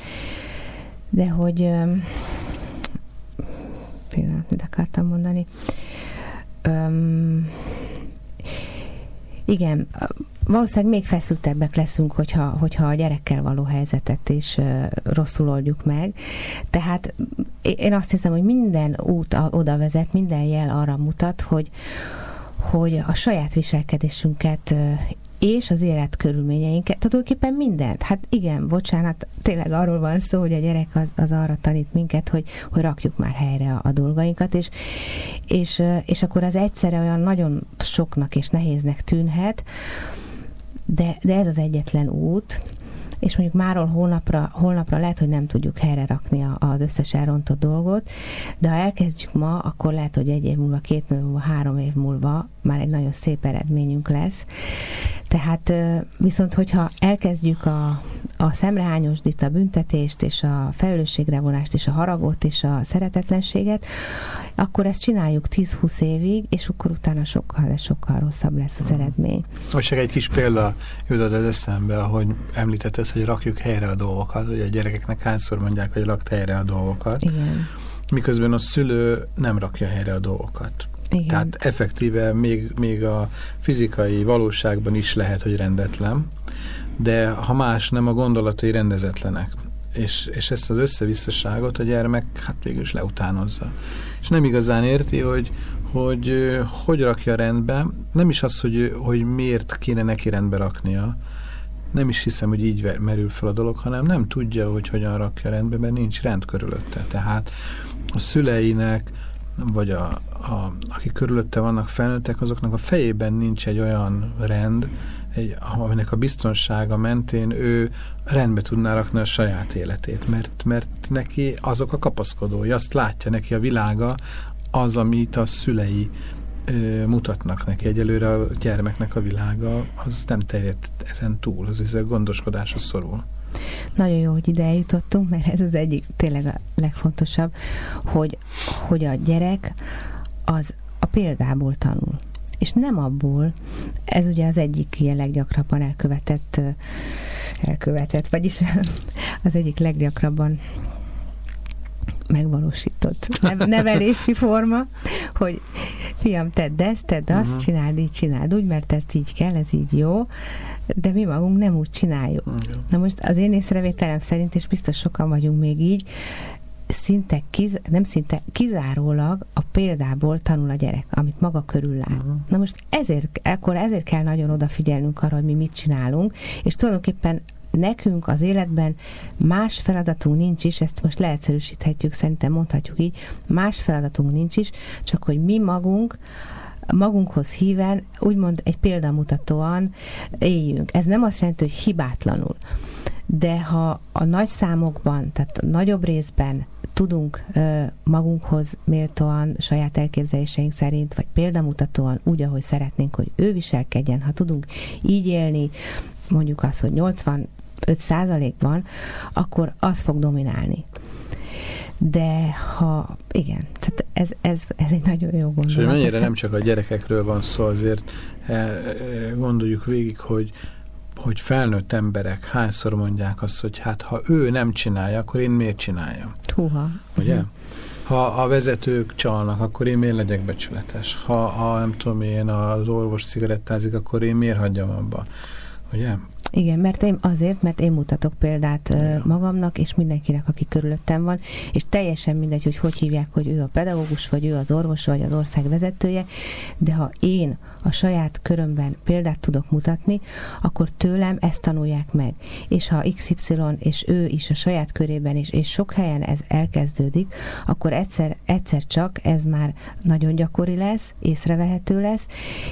de hogy pillanat, mit akartam mondani, öm, igen, valószínűleg még feszültebbek leszünk, hogyha, hogyha a gyerekkel való helyzetet is rosszul oldjuk meg. Tehát én azt hiszem, hogy minden út oda vezet, minden jel arra mutat, hogy, hogy a saját viselkedésünket és az élet körülményeinket, tulajdonképpen mindent. Hát igen, bocsánat, tényleg arról van szó, hogy a gyerek az, az arra tanít minket, hogy, hogy rakjuk már helyre a, a dolgainkat, és, és, és akkor az egyszerre olyan nagyon soknak és nehéznek tűnhet, de, de ez az egyetlen út, és mondjuk máról holnapra, holnapra lehet, hogy nem tudjuk helyre rakni az összes elrontott dolgot, de ha elkezdjük ma, akkor lehet, hogy egy év múlva, két év múlva, három év múlva már egy nagyon szép eredményünk lesz. Tehát viszont, hogyha elkezdjük a, a szemrehányosdit, a büntetést, és a felelősségre vonást, és a haragot, és a szeretetlenséget, akkor ezt csináljuk 10-20 évig, és akkor utána sokkal, sokkal rosszabb lesz az eredmény. Most csak egy kis példa jutott az eszembe, ahogy említetted, hogy rakjuk helyre a dolgokat, hogy a gyerekeknek hányszor mondják, hogy rakd helyre a dolgokat. Igen. Miközben a szülő nem rakja helyre a dolgokat. Igen. Tehát effektíve még, még a fizikai valóságban is lehet, hogy rendetlen, de ha más nem, a gondolatai rendezetlenek. És, és ezt az összevisszaságot a gyermek hát végül is leutánozza. És nem igazán érti, hogy hogy hogy rakja rendbe, nem is az, hogy, hogy miért kéne neki rendbe raknia, nem is hiszem, hogy így merül fel a dolog, hanem nem tudja, hogy hogyan rakja rendbe, mert nincs rend körülötte. Tehát a szüleinek, vagy a, a, akik körülötte vannak felnőttek, azoknak a fejében nincs egy olyan rend, egy, aminek a biztonsága mentén ő rendbe tudná rakni a saját életét, mert, mert neki azok a kapaszkodói, azt látja neki a világa, az, amit a szülei ö, mutatnak neki. Egyelőre a gyermeknek a világa, az nem terjed ezen túl, az a gondoskodásra szorul. Nagyon jó, hogy ide eljutottunk, mert ez az egyik tényleg a legfontosabb, hogy, hogy a gyerek az a példából tanul. És nem abból, ez ugye az egyik ilyen leggyakrabban elkövetett, elkövetett, vagyis az egyik leggyakrabban megvalósított nevelési forma, hogy fiam, tedd ezt, tedd azt, uh-huh. csináld így, csináld úgy, mert ezt így kell, ez így jó, de mi magunk nem úgy csináljuk. Uh-huh. Na most az én észrevételem szerint, és biztos sokan vagyunk még így, szinte, kiz, nem szinte, kizárólag a példából tanul a gyerek, amit maga körül lát. Uh-huh. Na most ezért, akkor ezért kell nagyon odafigyelnünk arra, hogy mi mit csinálunk, és tulajdonképpen nekünk az életben más feladatunk nincs is, ezt most leegyszerűsíthetjük, szerintem mondhatjuk így, más feladatunk nincs is, csak hogy mi magunk magunkhoz híven, úgymond egy példamutatóan éljünk. Ez nem azt jelenti, hogy hibátlanul. De ha a nagy számokban, tehát a nagyobb részben tudunk magunkhoz méltóan, saját elképzeléseink szerint, vagy példamutatóan úgy, ahogy szeretnénk, hogy ő viselkedjen, ha tudunk így élni, mondjuk azt, hogy 80 5%-ban, akkor az fog dominálni. De ha, igen, tehát ez, ez, ez egy nagyon jó gondolat. És hogy mennyire nem csak a gyerekekről van szó, azért e, e, gondoljuk végig, hogy hogy felnőtt emberek hányszor mondják azt, hogy hát ha ő nem csinálja, akkor én miért csináljam? Húha. Ugye? Mhm. Ha a vezetők csalnak, akkor én miért legyek becsületes? Ha, ha nem tudom én, az orvos cigarettázik, akkor én miért hagyjam abba? Ugye? Igen, mert én azért, mert én mutatok példát Igen. magamnak, és mindenkinek, aki körülöttem van, és teljesen mindegy, hogy hogy hívják, hogy ő a pedagógus, vagy ő az orvos, vagy az ország vezetője, de ha én a saját körömben példát tudok mutatni, akkor tőlem ezt tanulják meg. És ha XY és ő is a saját körében is, és sok helyen ez elkezdődik, akkor egyszer, egyszer csak ez már nagyon gyakori lesz, észrevehető lesz,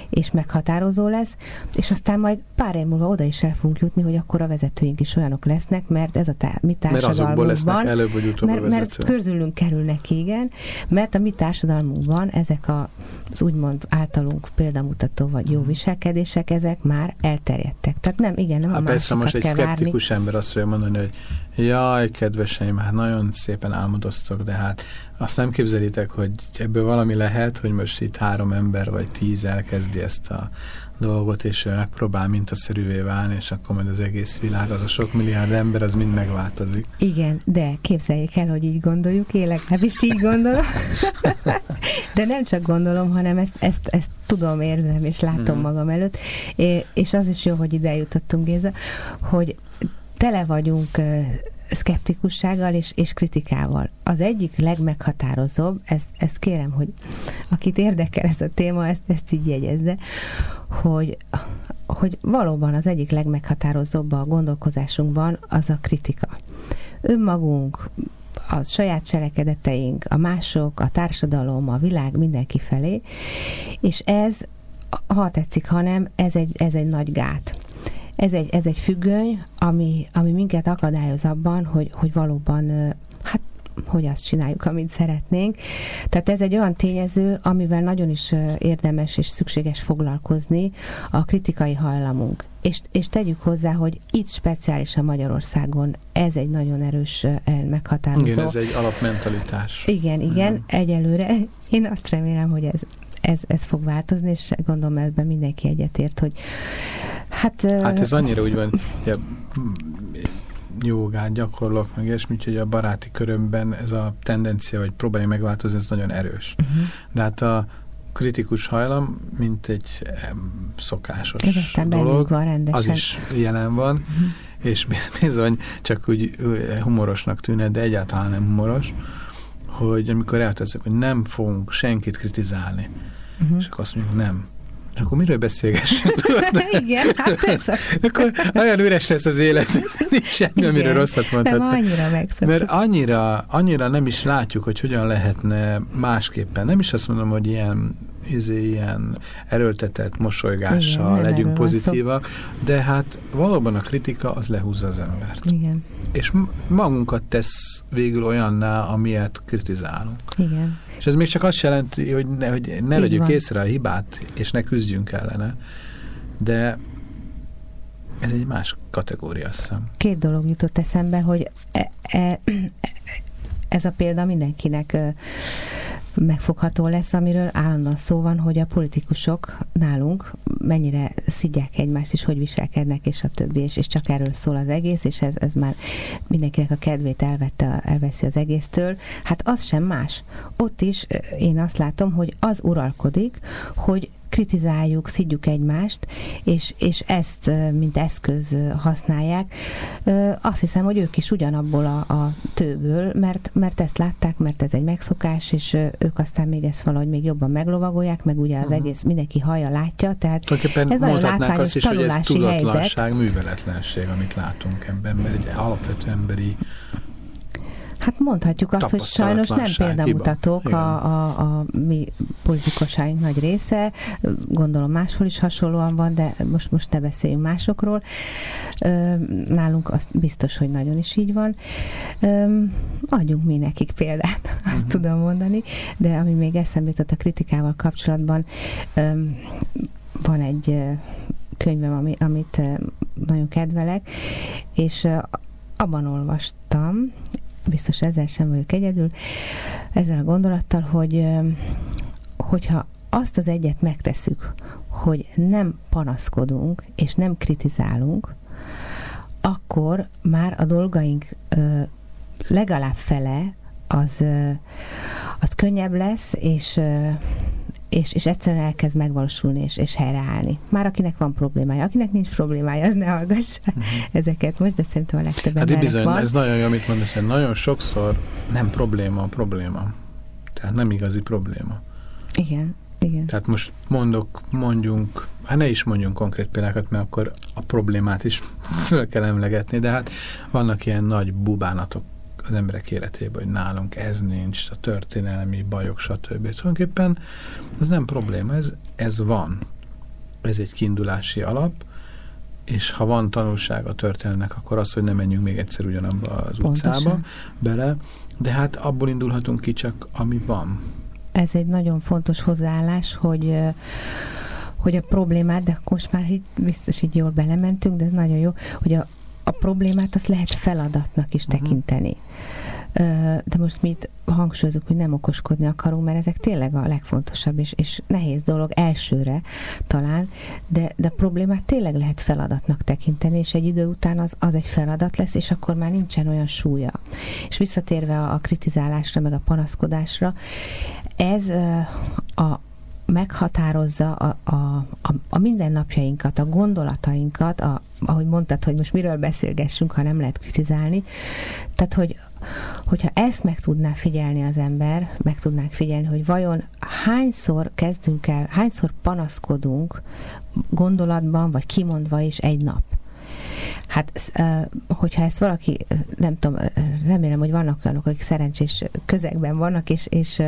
és meghatározó lesz, és aztán majd pár év múlva oda is el fogunk jutni, hogy akkor a vezetőink is olyanok lesznek, mert ez a tá- mi társadalmunkban... Mert lesznek előbb vagy utóbb mert, mert körzülünk kerülnek, igen, mert a mi társadalmunkban ezek a, az úgymond általunk példamutató vagy jó mhm. viselkedések, ezek már elterjedtek. Tehát nem, igen, nem Há, a persze most egy szkeptikus várni. ember azt fogja mondani, hogy Jaj, kedveseim, hát nagyon szépen álmodoztok, de hát azt nem képzelitek, hogy ebből valami lehet, hogy most itt három ember vagy tíz elkezdi ezt a dolgot, és megpróbál mintaszerűvé válni, és akkor majd az egész világ, az a sok milliárd ember, az mind megváltozik. Igen, de képzeljék el, hogy így gondoljuk, én legalábbis így gondolom. de nem csak gondolom, hanem ezt, ezt, ezt tudom, érzem, és látom mm. magam előtt. És az is jó, hogy ide jutottunk, Géza, hogy tele vagyunk szkeptikussággal és, és kritikával. Az egyik legmeghatározóbb, ezt, ezt kérem, hogy akit érdekel ez a téma, ezt, ezt így jegyezze, hogy, hogy valóban az egyik legmeghatározóbb a gondolkozásunkban az a kritika. Önmagunk, a saját cselekedeteink, a mások, a társadalom, a világ mindenki felé, és ez, ha tetszik, ha nem, ez egy, ez egy nagy gát ez egy, ez egy függöny, ami, ami minket akadályoz abban, hogy, hogy valóban hát hogy azt csináljuk, amit szeretnénk. Tehát ez egy olyan tényező, amivel nagyon is érdemes és szükséges foglalkozni, a kritikai hajlamunk. És, és tegyük hozzá, hogy itt speciálisan Magyarországon ez egy nagyon erős meghatározó. Igen, ez egy alapmentalitás. Igen, igen, hmm. egyelőre én azt remélem, hogy ez, ez, ez fog változni, és gondolom ebben mindenki egyetért, hogy hát... Hát ez annyira úgy van, ja, jogát gyakorlok, meg ilyesmi, hogy a baráti körömben ez a tendencia, hogy próbálja megváltozni, ez nagyon erős. Uh mhm. -huh. De hát a kritikus hajlam, mint egy szokásos ez aztán dolog, van rendesen. az is jelen van, uh mhm. -huh. és bizony csak úgy humorosnak tűnhet, de egyáltalán nem humoros, hogy amikor elteszek, hogy nem fogunk senkit kritizálni, uh -huh. és akkor azt mondjuk, nem. Akkor miről beszélgessünk? Igen, hát akkor olyan üres lesz az élet, nincs semmi, amiről rosszat mondhatnak. Nem, annyira megszokott. Mert annyira, annyira nem is látjuk, hogy hogyan lehetne másképpen. Nem is azt mondom, hogy ilyen izé, ilyen erőltetett mosolygással Igen, legyünk pozitívak, de hát valóban a kritika az lehúzza az embert. Igen. És magunkat tesz végül olyanná, amilyet kritizálunk. Igen. És ez még csak azt jelenti, hogy ne, hogy ne vegyük észre a hibát, és ne küzdjünk ellene, de ez egy más kategória, azt hiszem. Két dolog jutott eszembe, hogy e, e, ez a példa mindenkinek megfogható lesz, amiről állandóan szó van, hogy a politikusok nálunk mennyire szidják egymást, és hogy viselkednek, és a többi, és, és csak erről szól az egész, és ez, ez már mindenkinek a kedvét elvette, elveszi az egésztől. Hát az sem más. Ott is én azt látom, hogy az uralkodik, hogy kritizáljuk, szidjuk egymást, és, és ezt, mint eszköz használják. Azt hiszem, hogy ők is ugyanabból a, a tőből, mert, mert ezt látták, mert ez egy megszokás, és ők aztán még ezt valahogy még jobban meglovagolják, meg ugye az uh-huh. egész mindenki haja látja, tehát ez nagyon látványos azt is, hogy ez tudatlanság, helyzet. műveletlenség, amit látunk ebben, mert egy alapvető emberi Hát mondhatjuk azt, hogy sajnos nem példamutatók a, a, a mi politikusaink nagy része. Gondolom máshol is hasonlóan van, de most, most ne beszéljünk másokról. Nálunk azt biztos, hogy nagyon is így van. Adjunk mi nekik példát, azt uh-huh. tudom mondani, de ami még eszembe jutott a kritikával kapcsolatban, van egy könyvem, ami, amit nagyon kedvelek, és abban olvastam, biztos ezzel sem vagyok egyedül, ezzel a gondolattal, hogy hogyha azt az egyet megtesszük, hogy nem panaszkodunk, és nem kritizálunk, akkor már a dolgaink legalább fele az, az könnyebb lesz, és és, és egyszerűen elkezd megvalósulni és, és helyreállni. Már akinek van problémája, akinek nincs problémája, az ne hallgassa uh-huh. ezeket most, de szerintem a legtöbb hát bizony, van. ez nagyon jó, amit mondasz, hogy nagyon sokszor nem probléma a probléma. Tehát nem igazi probléma. Igen, igen. Tehát most mondok, mondjunk, hát ne is mondjunk konkrét példákat, mert akkor a problémát is föl kell emlegetni, de hát vannak ilyen nagy bubánatok az emberek életében, hogy nálunk ez nincs, a történelmi bajok, stb. Tulajdonképpen ez nem probléma, ez, ez van. Ez egy kiindulási alap, és ha van tanulság a történelnek, akkor az, hogy ne menjünk még egyszer ugyanabba az Pontosan. utcába bele, de hát abból indulhatunk ki csak, ami van. Ez egy nagyon fontos hozzáállás, hogy hogy a problémát, de most már így biztos így jól belementünk, de ez nagyon jó, hogy a, a problémát azt lehet feladatnak is Mhm. tekinteni. De most mi itt hangsúlyozunk, hogy nem okoskodni akarunk, mert ezek tényleg a legfontosabb és, és nehéz dolog elsőre talán, de, de a problémát tényleg lehet feladatnak tekinteni, és egy idő után az, az egy feladat lesz, és akkor már nincsen olyan súlya. És visszatérve a, a kritizálásra, meg a panaszkodásra, ez a, meghatározza a, a, a, a mindennapjainkat, a gondolatainkat, a, ahogy mondtad, hogy most miről beszélgessünk, ha nem lehet kritizálni. Tehát, hogy hogyha ezt meg tudná figyelni az ember, meg tudnánk figyelni, hogy vajon hányszor kezdünk el, hányszor panaszkodunk gondolatban, vagy kimondva is egy nap. Hát, hogyha ezt valaki, nem tudom, remélem, hogy vannak olyanok, akik szerencsés közegben vannak, és, és,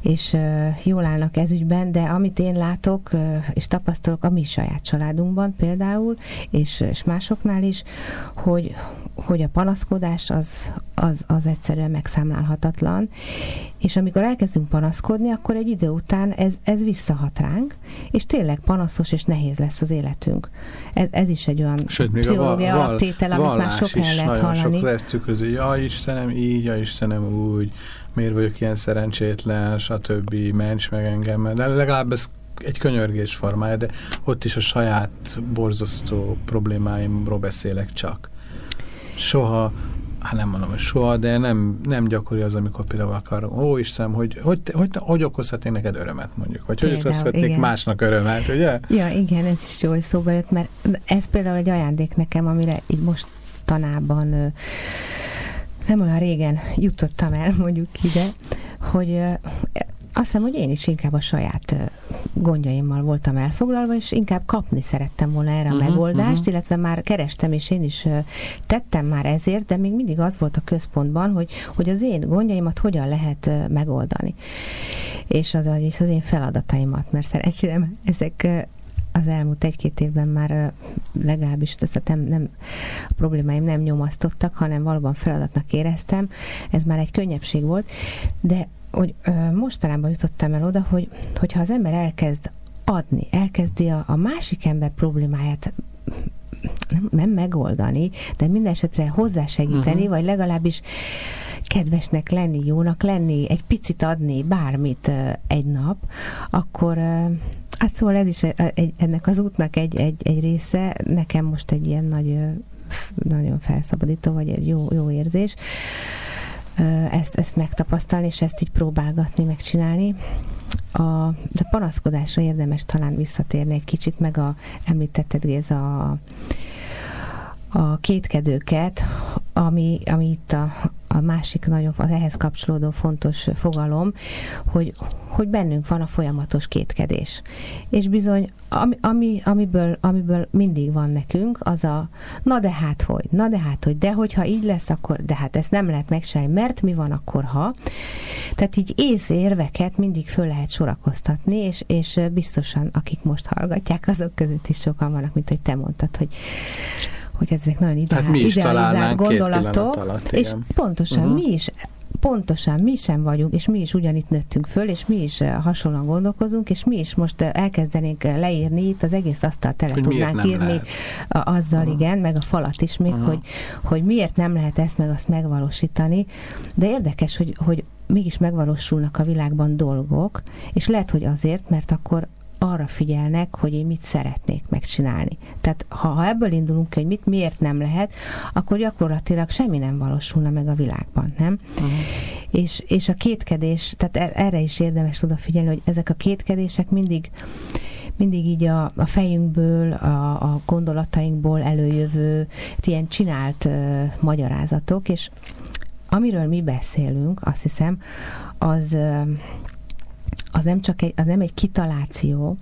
és jól állnak ez ügyben, de amit én látok, és tapasztalok a mi saját családunkban például, és, és másoknál is, hogy, hogy a panaszkodás az, az, az egyszerűen megszámlálhatatlan, és amikor elkezdünk panaszkodni, akkor egy idő után ez, ez visszahat ránk, és tényleg panaszos és nehéz lesz az életünk. Ez, ez is egy olyan Sőt, még a pszichológiai val- alaptétel, amit már sok is lehet nagyon hallani. sok lesz tükröző, ja Istenem így, ja Istenem úgy, miért vagyok ilyen szerencsétlen, stb. ments meg engem, de legalább ez egy könyörgés formája, de ott is a saját borzasztó problémáimról beszélek csak. Soha, hát nem mondom, hogy soha, de nem, nem gyakori az, amikor például akarom, ó Istenem, hogy hogy, hogy, hogy okozhat én neked örömet mondjuk, vagy hogy Például, okozhatnék igen. másnak örömet, ugye? Ja, igen, ez is jó, hogy szóba jött, mert ez például egy ajándék nekem, amire így most tanában ö, nem olyan régen jutottam el, mondjuk ide, hogy azt hiszem, hogy én is inkább a saját gondjaimmal voltam elfoglalva, és inkább kapni szerettem volna erre a Mhm, megoldást, mhm. illetve már kerestem, és én is tettem már ezért, de még mindig az volt a központban, hogy, hogy az én gondjaimat hogyan lehet megoldani. És az, az én feladataimat, mert szerencsére ezek az elmúlt egy-két évben már legalábbis tehát nem, nem, a problémáim nem nyomasztottak, hanem valóban feladatnak éreztem. Ez már egy könnyebbség volt, de hogy ö, mostanában jutottam el oda, hogy, hogyha az ember elkezd adni, elkezdi a, a másik ember problémáját nem, nem megoldani, de minden esetre hozzásegíteni, uh-huh. vagy legalábbis kedvesnek lenni, jónak lenni, egy picit adni bármit ö, egy nap, akkor ö, hát szóval ez is egy, egy, ennek az útnak egy, egy, egy része, nekem most egy ilyen nagy, nagyon felszabadító, vagy egy jó, jó érzés ezt, ezt megtapasztalni, és ezt így próbálgatni, megcsinálni. A, de panaszkodásra érdemes talán visszatérni egy kicsit, meg a, említetted Géza a, a kétkedőket, ami, ami itt a, a másik nagyon, az ehhez kapcsolódó fontos fogalom, hogy, hogy bennünk van a folyamatos kétkedés. És bizony, ami, ami, amiből, amiből mindig van nekünk, az a na de hát hogy, na de hát hogy, de hogyha így lesz, akkor de hát ezt nem lehet megcsinálni, mert mi van akkor, ha. Tehát így észérveket mindig föl lehet sorakoztatni, és, és biztosan, akik most hallgatják, azok között is sokan vannak, mint hogy te mondtad, hogy hogy ezek nagyon ideál, Hát mi is idealizált gondolatok, alatt, és pontosan Mhm. mi is pontosan mi sem vagyunk, és mi is ugyanitt nőttünk föl, és mi is eh, hasonlóan gondolkozunk, és mi is most eh, elkezdenénk eh, leírni, itt az egész asztalt tele Hogy tudnánk írni lehet. azzal, Mhm. igen, meg a falat is még, Mhm. hogy, hogy miért nem lehet ezt meg azt megvalósítani, de érdekes, hogy, hogy mégis megvalósulnak a világban dolgok, és lehet, hogy azért, mert akkor arra figyelnek, hogy én mit szeretnék megcsinálni. Tehát ha, ha ebből indulunk hogy mit miért nem lehet, akkor gyakorlatilag semmi nem valósulna meg a világban, nem? Uh-huh. És, és a kétkedés, tehát e- erre is érdemes odafigyelni, hogy ezek a kétkedések mindig mindig így a, a fejünkből, a, a gondolatainkból előjövő ilyen csinált uh, magyarázatok, és amiről mi beszélünk, azt hiszem, az, uh, az nem csak egy, az nem egy kitaláció,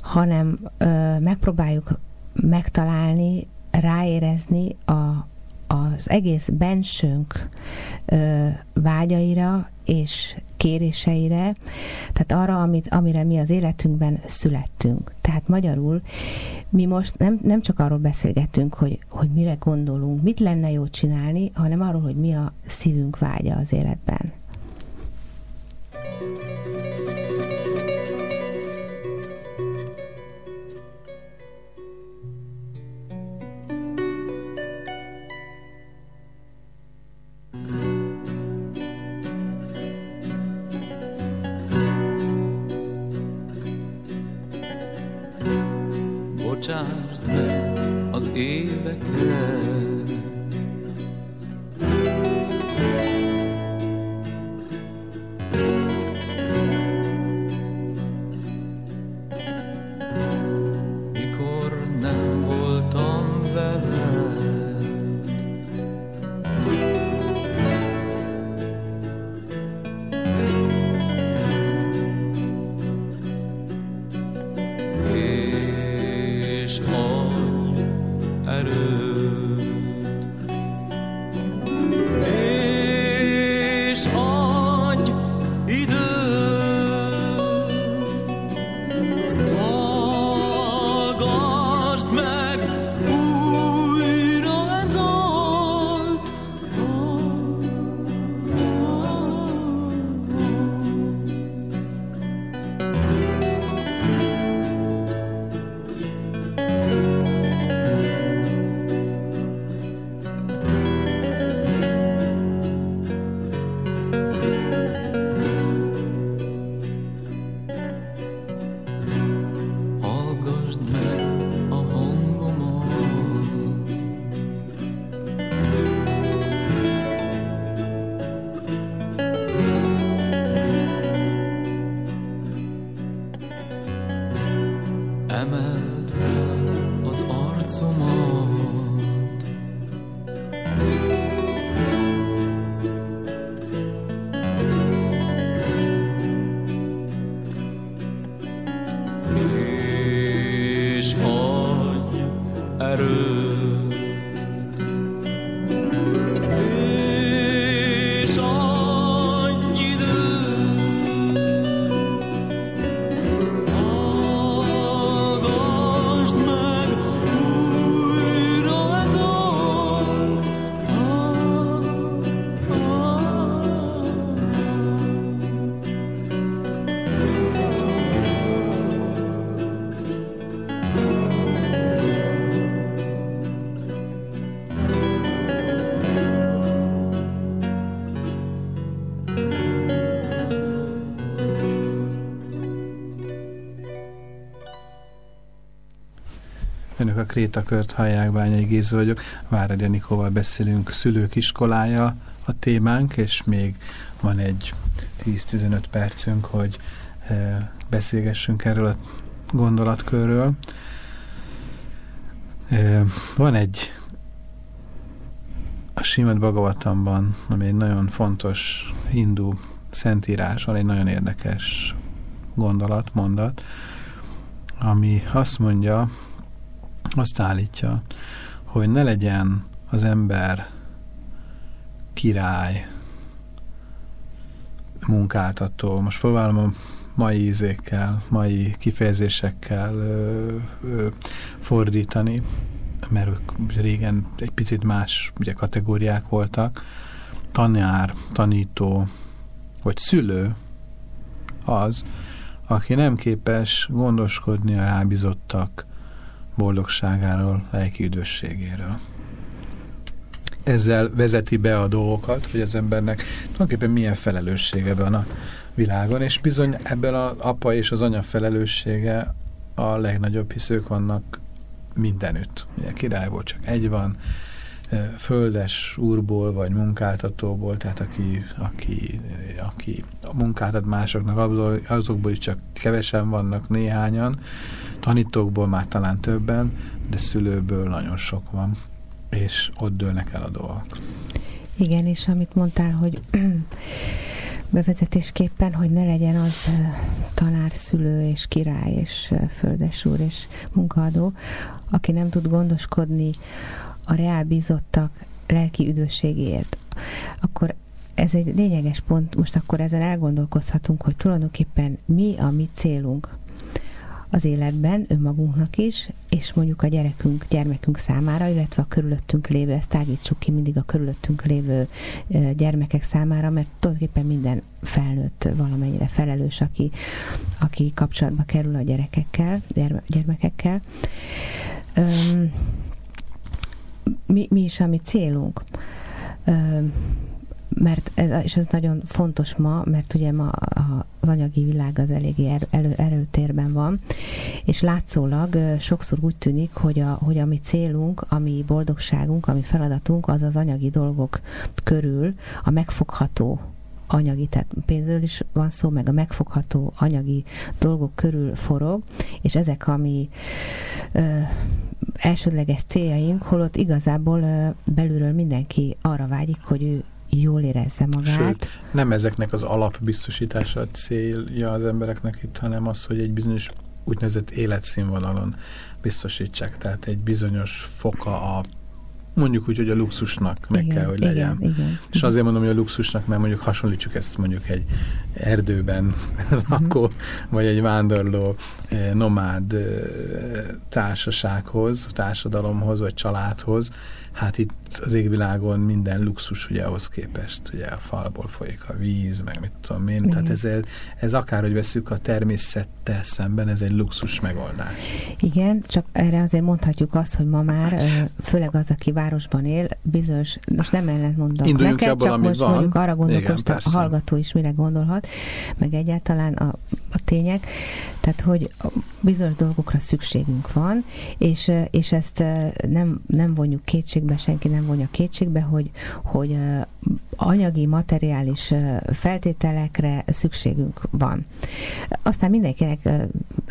hanem uh, megpróbáljuk megtalálni, ráérezni a, az egész bensőnk ö, vágyaira és kéréseire, tehát arra, amit, amire mi az életünkben születtünk. Tehát magyarul mi most nem, nem csak arról beszélgetünk, hogy, hogy mire gondolunk, mit lenne jó csinálni, hanem arról, hogy mi a szívünk vágya az életben. Bocsásd meg az éveket. Önök a Krétakört hallják, Bányai Géza vagyok. Várad Janikóval beszélünk, szülők iskolája a témánk, és még van egy 10-15 percünk, hogy e, beszélgessünk erről a gondolatkörről. E, van egy a Simad Bhagavatamban, ami egy nagyon fontos hindu szentírás, van egy nagyon érdekes gondolat, mondat, ami azt mondja, azt állítja, hogy ne legyen az ember király, munkáltató. Most próbálom a mai ízékkel, mai kifejezésekkel ö, ö, fordítani, mert ők régen egy picit más ugye, kategóriák voltak. Tanár, tanító, vagy szülő az, aki nem képes gondoskodni a rábizottak boldogságáról, lelki üdvösségéről. Ezzel vezeti be a dolgokat, hogy az embernek tulajdonképpen milyen felelőssége van a világon, és bizony ebben az apa és az anya felelőssége a legnagyobb, hisz ők vannak mindenütt. Ugye királyból csak egy van, földes úrból vagy munkáltatóból, tehát aki, aki, aki munkáltat másoknak, azokból is csak kevesen vannak, néhányan, tanítókból már talán többen, de szülőből nagyon sok van, és ott dőlnek el a dolgok. Igen, és amit mondtál, hogy bevezetésképpen, hogy ne legyen az tanár, szülő és király és földesúr és munkaadó, aki nem tud gondoskodni a reálbízottak lelki üdvösségéért, akkor ez egy lényeges pont, most akkor ezen elgondolkozhatunk, hogy tulajdonképpen mi a mi célunk az életben, önmagunknak is, és mondjuk a gyerekünk, gyermekünk számára, illetve a körülöttünk lévő, ezt tágítsuk ki mindig a körülöttünk lévő gyermekek számára, mert tulajdonképpen minden felnőtt valamennyire felelős, aki, aki kapcsolatba kerül a gyerekekkel, gyermekekkel. Mi, mi is a mi célunk? mert ez, és ez nagyon fontos ma, mert ugye ma az anyagi világ az eléggé erő, elő, erőtérben van, és látszólag sokszor úgy tűnik, hogy a, hogy a mi célunk, ami boldogságunk, ami feladatunk, az az anyagi dolgok körül a megfogható anyagi, tehát pénzről is van szó, meg a megfogható anyagi dolgok körül forog, és ezek, ami ö, elsődleges céljaink, holott igazából ö, belülről mindenki arra vágyik, hogy ő jól érezze magát. Sőt, nem ezeknek az alapbiztosítása a célja az embereknek itt, hanem az, hogy egy bizonyos úgynevezett életszínvonalon biztosítsák. Tehát egy bizonyos foka a mondjuk úgy, hogy a luxusnak meg igen, kell, hogy legyen. Igen, igen. És azért mondom, hogy a luxusnak, mert mondjuk hasonlítsuk ezt mondjuk egy erdőben uh-huh. lakó, vagy egy vándorló eh, nomád eh, társasághoz, társadalomhoz, vagy családhoz, hát itt az égvilágon minden luxus ugye ahhoz képest, ugye a falból folyik a víz, meg mit tudom én, Igen. tehát ez, ez akárhogy veszük a természettel szemben, ez egy luxus megoldás. Igen, csak erre azért mondhatjuk azt, hogy ma már, főleg az, aki városban él, bizonyos, most nem ellent mondom Induljunk neked, abból, csak most van. mondjuk arra gondolkozt, a hallgató is mire gondolhat, meg egyáltalán a, a tények, tehát, hogy bizonyos dolgokra szükségünk van, és, és ezt nem, nem vonjuk kétségbe, senki nem vonja kétségbe, hogy, hogy anyagi, materiális feltételekre szükségünk van. Aztán mindenkinek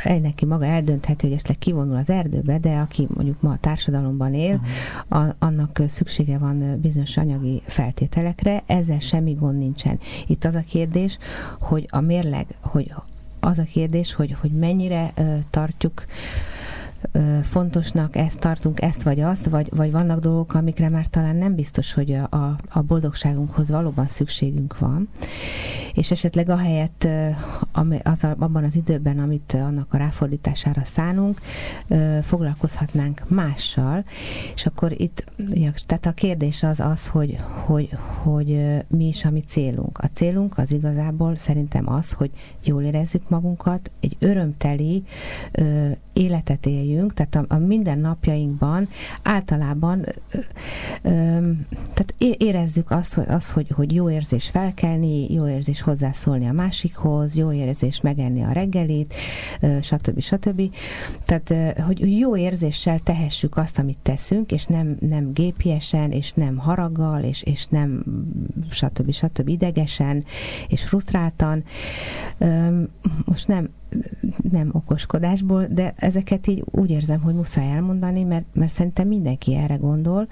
neki maga eldöntheti, hogy esetleg kivonul az erdőbe, de aki mondjuk ma a társadalomban él, a, annak szüksége van bizonyos anyagi feltételekre, ezzel semmi gond nincsen. Itt az a kérdés, hogy a mérleg, hogy az a kérdés, hogy, hogy mennyire tartjuk fontosnak ezt tartunk, ezt vagy azt, vagy, vagy vannak dolgok, amikre már talán nem biztos, hogy a, a boldogságunkhoz valóban szükségünk van, és esetleg ahelyett az, abban az időben, amit annak a ráfordítására szánunk, foglalkozhatnánk mással, és akkor itt, tehát a kérdés az az, hogy, hogy, hogy mi is a mi célunk. A célunk az igazából szerintem az, hogy jól érezzük magunkat, egy örömteli életet éljünk, tehát a, a mindennapjainkban általában ö, ö, tehát érezzük azt, hogy, az, hogy, hogy jó érzés felkelni, jó érzés hozzászólni a másikhoz, jó érzés megenni a reggelit, ö, stb. stb. Tehát, ö, hogy jó érzéssel tehessük azt, amit teszünk, és nem, nem gépiesen, és nem haraggal, és, és nem stb. stb. idegesen, és frusztráltan. Ö, most nem nem okoskodásból, de ezeket így úgy érzem, hogy muszáj elmondani, mert, mert szerintem mindenki erre gondol.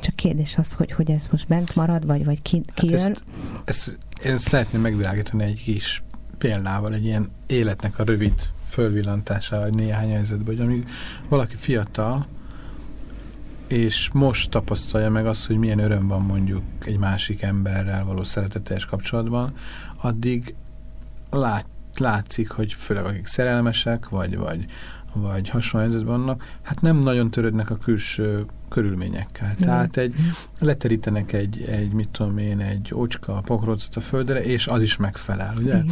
Csak kérdés az, hogy, hogy ez most bent marad, vagy, vagy ki, ki hát jön. Ezt, ezt én szeretném megvilágítani egy kis példával, egy ilyen életnek a rövid fölvillantása, vagy néhány helyzetben, hogy amíg valaki fiatal, és most tapasztalja meg azt, hogy milyen öröm van mondjuk egy másik emberrel való szeretetes kapcsolatban, addig lát, látszik, hogy főleg akik szerelmesek, vagy, vagy, vagy hasonló helyzetben vannak, hát nem nagyon törődnek a külső körülményekkel. Mm. Tehát egy, leterítenek egy, egy, mit tudom én, egy ocska, a pokrócot a földre, és az is megfelel, ugye? Mm.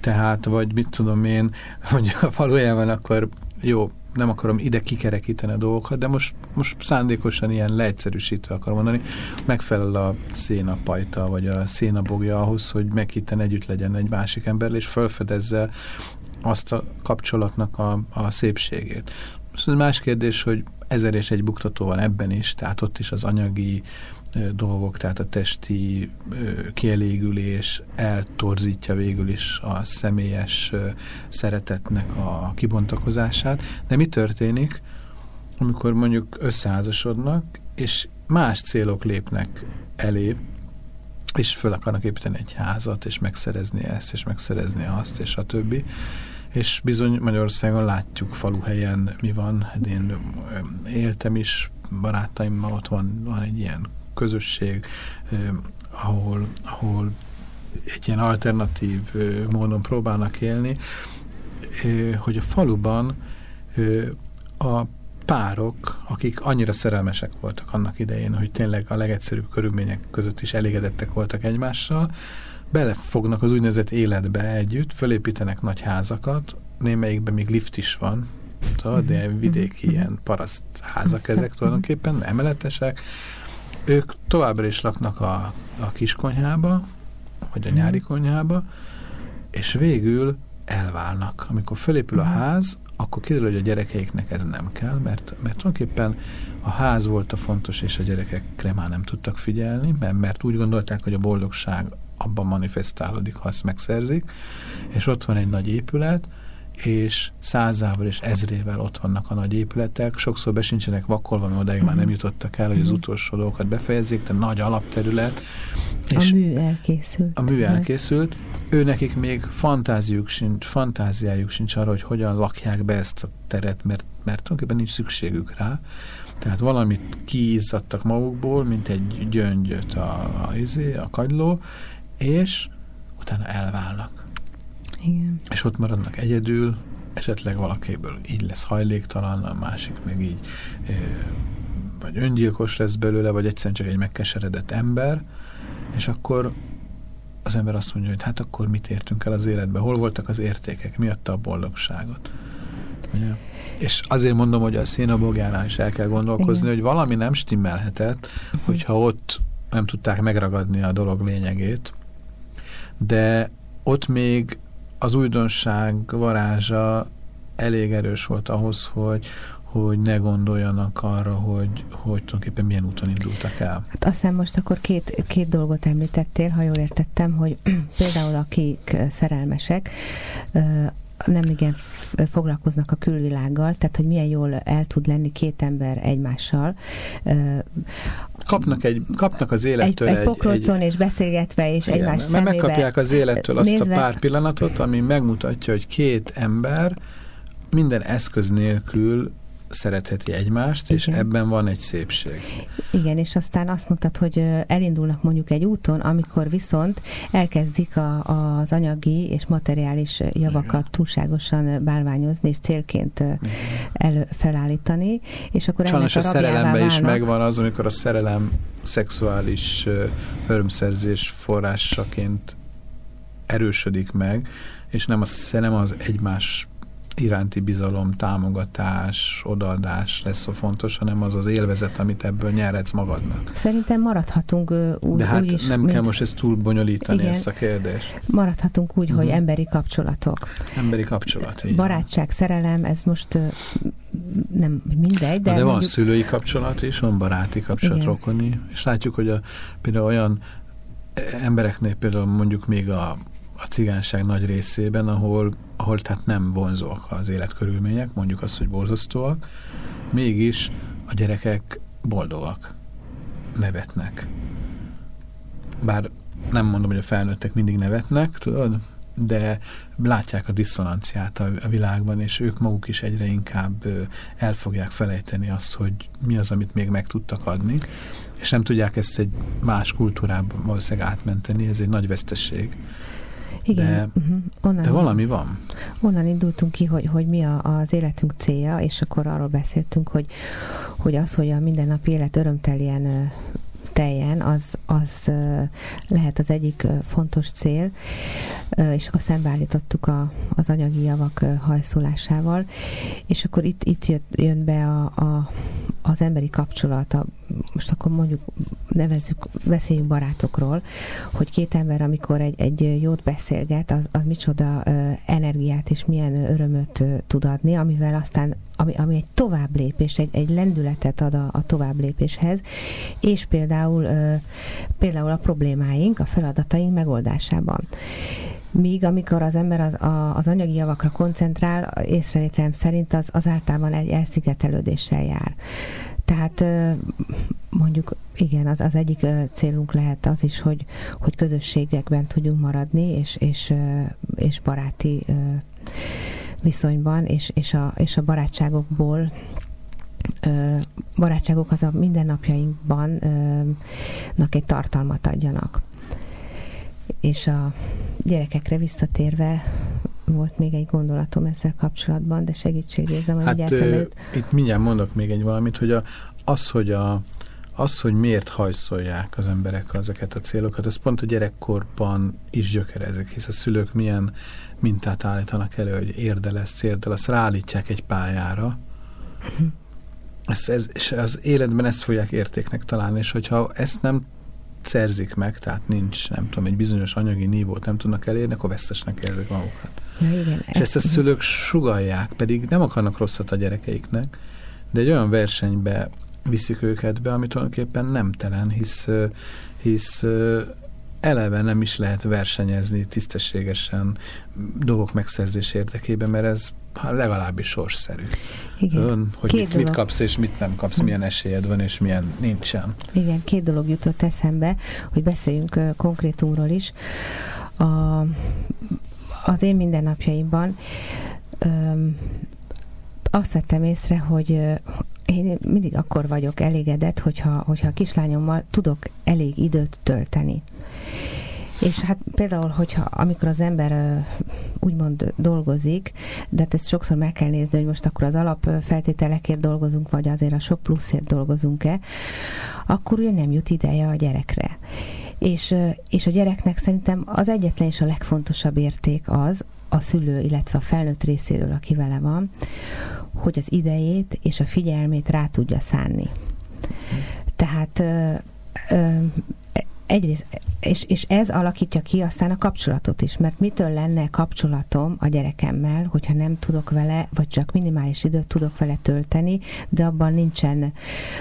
Tehát, vagy mit tudom én, mondjuk valójában akkor jó, nem akarom ide kikerekíteni a dolgokat, de most, most szándékosan ilyen leegyszerűsítve akarom mondani, megfelel a szénapajta, vagy a szénabogja ahhoz, hogy meghitten együtt legyen egy másik emberrel, és felfedezze azt a kapcsolatnak a, a szépségét. Most ez más kérdés, hogy ezer és egy buktató van ebben is, tehát ott is az anyagi dolgok, tehát a testi kielégülés eltorzítja végül is a személyes szeretetnek a kibontakozását. De mi történik, amikor mondjuk összeházasodnak, és más célok lépnek elé, és föl akarnak építeni egy házat, és megszerezni ezt, és megszerezni azt, és a többi. És bizony Magyarországon látjuk faluhelyen mi van. Hát én éltem is, barátaimmal ott van, van egy ilyen közösség, ahol, ahol egy ilyen alternatív módon próbálnak élni, hogy a faluban a párok, akik annyira szerelmesek voltak annak idején, hogy tényleg a legegyszerűbb körülmények között is elégedettek voltak egymással, belefognak az úgynevezett életbe együtt, fölépítenek nagy házakat, némelyikben még lift is van, tudod, de vidéki ilyen paraszt házak ezek tulajdonképpen, emeletesek, ők továbbra is laknak a, a kiskonyhába, vagy a Mhm. nyári konyhába, és végül elválnak. Amikor felépül a Mhm. ház, akkor kiderül, hogy a gyerekeiknek ez nem kell, mert, mert tulajdonképpen a ház volt a fontos, és a gyerekekre már nem tudtak figyelni, mert, mert úgy gondolták, hogy a boldogság abban manifestálódik, ha azt megszerzik, és ott van egy nagy épület, és százával és ezrével ott vannak a nagy épületek, sokszor besincsenek vakolva, mert odáig már nem jutottak el, hogy az Mhm. utolsó dolgokat befejezzék, de nagy alapterület, A és mű elkészült. a mű elkészült, ő nekik még fantáziuk sincs, fantáziájuk sincs arra, hogy hogyan lakják be ezt a teret, mert, mert tulajdonképpen nincs szükségük rá. Tehát valamit kiizzadtak magukból, mint egy gyöngyöt a, a, izé, a kagyló, és utána elválnak. Igen. És ott maradnak egyedül, esetleg valakiből így lesz hajléktalan, a másik meg így vagy öngyilkos lesz belőle, vagy egyszerűen csak egy megkeseredett ember, és akkor az ember azt mondja, hogy hát akkor mit értünk el az életbe, hol voltak az értékek, mi adta a boldogságot. Ugye? És azért mondom, hogy a szénabogjánál is el kell gondolkozni, Igen. hogy valami nem stimmelhetett, hogyha ott nem tudták megragadni a dolog lényegét, de ott még az újdonság varázsa elég erős volt ahhoz, hogy, hogy ne gondoljanak arra, hogy, hogy tulajdonképpen milyen úton indultak el. Hát azt hiszem most akkor két, két dolgot említettél, ha jól értettem, hogy például akik szerelmesek, nem igen foglalkoznak a külvilággal, tehát hogy milyen jól el tud lenni két ember egymással. Kapnak, egy, kapnak az Egy, élettől egy pokrócon és beszélgetve, és igen, egymás szemébe megkapják az élettől azt nézve- a pár pillanatot, ami megmutatja, hogy két ember minden eszköz nélkül szeretheti egymást, és Igen. ebben van egy szépség. Igen, és aztán azt mondtad, hogy elindulnak mondjuk egy úton, amikor viszont elkezdik a, az anyagi és materiális javakat Igen. túlságosan bálványozni, és célként elő, felállítani, és akkor Sajnos a a szerelemben is megvan az, amikor a szerelem szexuális örömszerzés forrásaként erősödik meg, és nem az, nem az egymás iránti bizalom, támogatás, odaadás lesz a fontos, hanem az az élvezet, amit ebből nyerhetsz magadnak. Szerintem maradhatunk úgy, De hát úgy is, nem mint, kell most ezt túl bonyolítani, Igen. ezt a kérdést. maradhatunk úgy, hogy Mhm. emberi kapcsolatok. Emberi kapcsolat. így. Barátság, szerelem, ez most nem mindegy, de, de, de van mondjuk, szülői kapcsolat is, van baráti kapcsolat, Igen. rokoni, és látjuk, hogy a, például olyan embereknél például mondjuk még a, a cigányság nagy részében, ahol, ahol tehát nem vonzóak az életkörülmények, mondjuk azt, hogy borzasztóak, mégis a gyerekek boldogak, nevetnek. Bár nem mondom, hogy a felnőttek mindig nevetnek, tudod, de látják a diszonanciát a, világban, és ők maguk is egyre inkább el fogják felejteni azt, hogy mi az, amit még meg tudtak adni, és nem tudják ezt egy más kultúrában valószínűleg átmenteni, ez egy nagy veszteség. Igen, de- uh-huh. onnan, De valami van. onnan indultunk ki, hogy, hogy mi a, az életünk célja, és akkor arról beszéltünk, hogy, hogy az, hogy a mindennapi élet örömteljen teljen, az, az lehet az egyik fontos cél, és akkor szembeállítottuk a, az anyagi javak hajszolásával, és akkor itt, itt jött, jön be a, a, az emberi kapcsolat, most akkor mondjuk nevezzük, beszéljünk barátokról, hogy két ember, amikor egy, egy jót beszélget, az, az micsoda energiát és milyen örömöt tud adni, amivel aztán, ami, ami egy tovább lépés, egy, egy lendületet ad a, a tovább lépéshez, és például, ö, például a problémáink, a feladataink megoldásában. Míg amikor az ember az, a, az anyagi javakra koncentrál, észrevételem szerint az, az általában egy elszigetelődéssel jár. Tehát mondjuk igen, az, az egyik célunk lehet az is, hogy, hogy közösségekben tudjunk maradni, és, és, és baráti viszonyban, és, és, a, és a barátságokból ö, barátságok az a mindennapjainkban ö, nak egy tartalmat adjanak. És a gyerekekre visszatérve volt még egy gondolatom ezzel kapcsolatban, de segítségérzem, hogy Hát ö, itt mindjárt mondok még egy valamit, hogy a, az, hogy a, az, hogy miért hajszolják az emberek ezeket a célokat, ez pont a gyerekkorban is gyökerezik, hisz a szülők milyen mintát állítanak elő, hogy érde lesz, érde lesz, ráállítják egy pályára, ez, ez, és az életben ezt fogják értéknek találni, és hogyha ezt nem szerzik meg, tehát nincs, nem tudom, egy bizonyos anyagi nívót nem tudnak elérni, akkor vesztesnek érzik magukat. Ja, igen, és ezt a szülők sugalják, pedig nem akarnak rosszat a gyerekeiknek, de egy olyan versenybe viszik őket be, ami tulajdonképpen nem telen, hisz, hisz eleve nem is lehet versenyezni tisztességesen dolgok megszerzés érdekében, mert ez legalábbis sorsszerű. Igen. Hogy két mit, mit kapsz és mit nem kapsz, milyen esélyed van és milyen nincsen. Igen, két dolog jutott eszembe, hogy beszéljünk konkrétumról is. A, az én mindennapjaimban um, azt vettem észre, hogy én mindig akkor vagyok elégedett, hogyha, hogyha a kislányommal tudok elég időt tölteni. És hát például, hogyha amikor az ember úgymond dolgozik, de hát ezt sokszor meg kell nézni, hogy most akkor az alapfeltételekért dolgozunk, vagy azért a sok pluszért dolgozunk-e, akkor ugye nem jut ideje a gyerekre. És, és a gyereknek szerintem az egyetlen és a legfontosabb érték az, a szülő, illetve a felnőtt részéről, aki vele van, hogy az idejét és a figyelmét rá tudja szánni. Tehát ö, ö, egyrészt, és, és ez alakítja ki aztán a kapcsolatot is, mert mitől lenne kapcsolatom a gyerekemmel, hogyha nem tudok vele, vagy csak minimális időt tudok vele tölteni, de abban nincsen,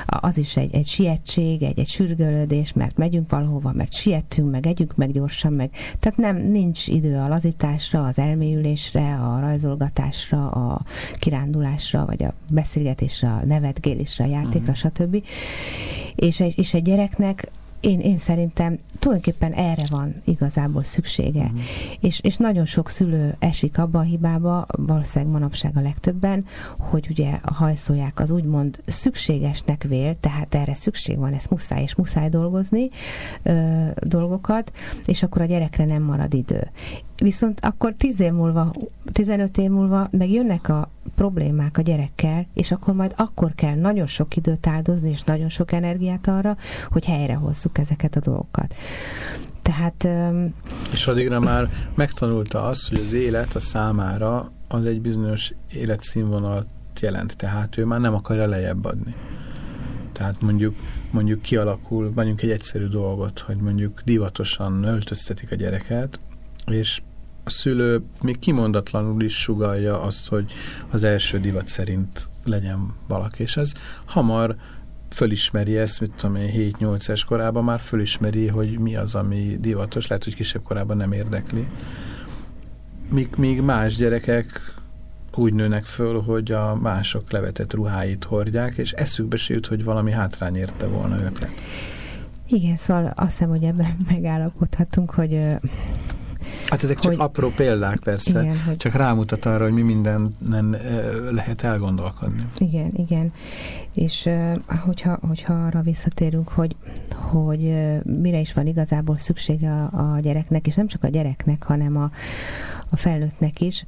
az is egy, egy sietség, egy, egy sürgölődés, mert megyünk valahova, mert siettünk, meg együnk meg gyorsan, meg, tehát nem, nincs idő a lazításra, az elmélyülésre, a rajzolgatásra, a kirándulásra, vagy a beszélgetésre, a nevetgélésre, a játékra, uh-huh. stb. És egy, és egy gyereknek én, én szerintem tulajdonképpen erre van igazából szüksége. Uh-huh. És, és nagyon sok szülő esik abba a hibába, valószínűleg manapság a legtöbben, hogy ugye hajszolják az úgymond szükségesnek vél, tehát erre szükség van, ezt muszáj és muszáj dolgozni ö, dolgokat, és akkor a gyerekre nem marad idő. Viszont akkor 10 év múlva, 15 év múlva meg a problémák a gyerekkel, és akkor majd akkor kell nagyon sok időt áldozni, és nagyon sok energiát arra, hogy helyrehozzuk ezeket a dolgokat. Tehát... És addigra már megtanulta azt, hogy az élet a számára az egy bizonyos életszínvonalat jelent, tehát ő már nem akarja lejjebb adni. Tehát mondjuk, mondjuk kialakul, mondjuk egy egyszerű dolgot, hogy mondjuk divatosan öltöztetik a gyereket, és szülő még kimondatlanul is sugalja azt, hogy az első divat szerint legyen valaki, és ez hamar fölismeri ezt, mit tudom én, 7-8 es korában már fölismeri, hogy mi az, ami divatos, lehet, hogy kisebb korában nem érdekli. Míg, míg más gyerekek úgy nőnek föl, hogy a mások levetett ruháit hordják, és eszükbe se hogy valami hátrány érte volna őket. Igen, szóval azt hiszem, hogy ebben megállapodhatunk, hogy Hát ezek csak hogy, apró példák persze, igen, hogy, csak rámutat arra, hogy mi mindenen lehet elgondolkodni. Igen, igen. És hogyha, hogyha arra visszatérünk, hogy, hogy mire is van igazából szüksége a, a gyereknek, és nem csak a gyereknek, hanem a, a felnőttnek is,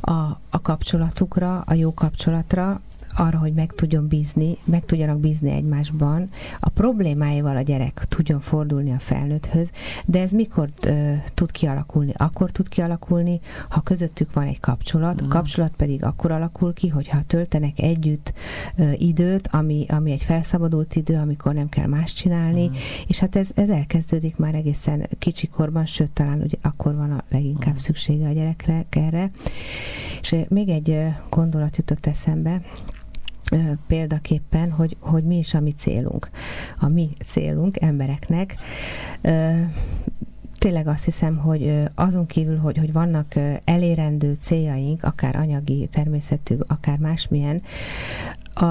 a, a kapcsolatukra, a jó kapcsolatra, arra, hogy meg tudjon bízni, meg tudjanak bízni egymásban, a problémáival a gyerek tudjon fordulni a felnőtthöz, de ez mikor uh, tud kialakulni? Akkor tud kialakulni, ha közöttük van egy kapcsolat, mm. a kapcsolat pedig akkor alakul ki, hogyha töltenek együtt uh, időt, ami, ami egy felszabadult idő, amikor nem kell más csinálni, mm. és hát ez, ez elkezdődik már egészen kicsikorban, sőt, talán ugye akkor van a leginkább mm. szüksége a gyerekre erre. És még egy gondolat jutott eszembe, példaképpen, hogy, hogy mi is a mi célunk. A mi célunk embereknek tényleg azt hiszem, hogy azon kívül, hogy, hogy vannak elérendő céljaink, akár anyagi természetű, akár másmilyen, a,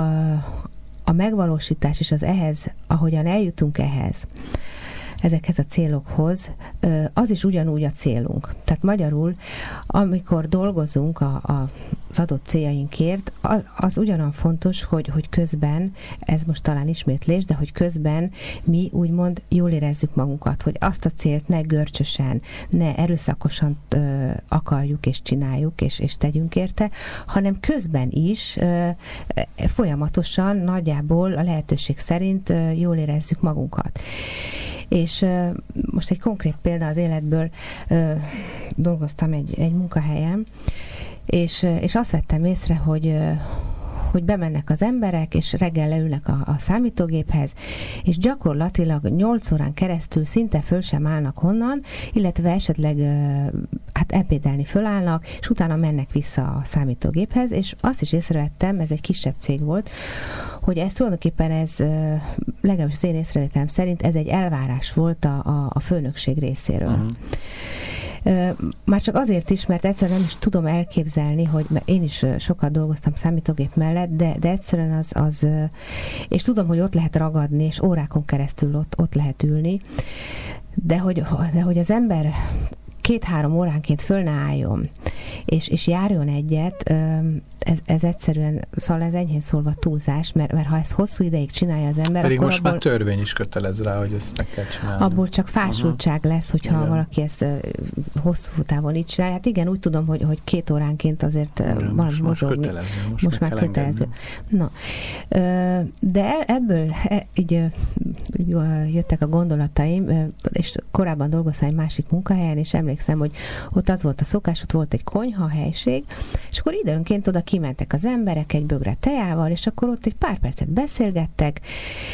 a megvalósítás és az ehhez, ahogyan eljutunk ehhez, ezekhez a célokhoz, az is ugyanúgy a célunk. Tehát magyarul, amikor dolgozunk a, a az adott céljainkért, az, az ugyanan fontos, hogy, hogy közben, ez most talán ismétlés, de hogy közben mi úgymond jól érezzük magunkat, hogy azt a célt ne görcsösen, ne erőszakosan ö, akarjuk és csináljuk és, és tegyünk érte, hanem közben is ö, folyamatosan, nagyjából a lehetőség szerint ö, jól érezzük magunkat. És ö, most egy konkrét példa az életből ö, dolgoztam egy, egy munkahelyen, és, és azt vettem észre, hogy, hogy bemennek az emberek, és reggel leülnek a, a számítógéphez, és gyakorlatilag 8 órán keresztül szinte föl sem állnak honnan, illetve esetleg hát ebédelni fölállnak, és utána mennek vissza a számítógéphez, és azt is észrevettem, ez egy kisebb cég volt, hogy ez tulajdonképpen ez, legalábbis az én észrevételem szerint, ez egy elvárás volt a, a, a főnökség részéről. Uh-huh. Már csak azért is, mert egyszerűen nem is tudom elképzelni, hogy én is sokat dolgoztam számítógép mellett, de, de egyszerűen az, az, és tudom, hogy ott lehet ragadni, és órákon keresztül ott, ott lehet ülni, de hogy, de hogy az ember két-három óránként föl ne álljon, és, és járjon egyet, ez, ez egyszerűen, szóval ez enyhén szólva túlzás, mert, mert ha ezt hosszú ideig csinálja az ember, Pedig akkor most abból, már törvény is kötelez rá, hogy ezt meg kell csinálni. Abból csak fásultság uh-huh. lesz, hogyha igen. valaki ezt hosszú távon így csinálja. Hát igen, úgy tudom, hogy, hogy két óránként azért uh, valami most, mozogni. Most, most, most már kötelező. Na, de ebből e, így jöttek a gondolataim, és korábban dolgoztam egy másik munkahelyen, és emlékszem, emlékszem, hogy ott az volt a szokás, ott volt egy konyha helység, és akkor időnként oda kimentek az emberek egy bögre teával, és akkor ott egy pár percet beszélgettek,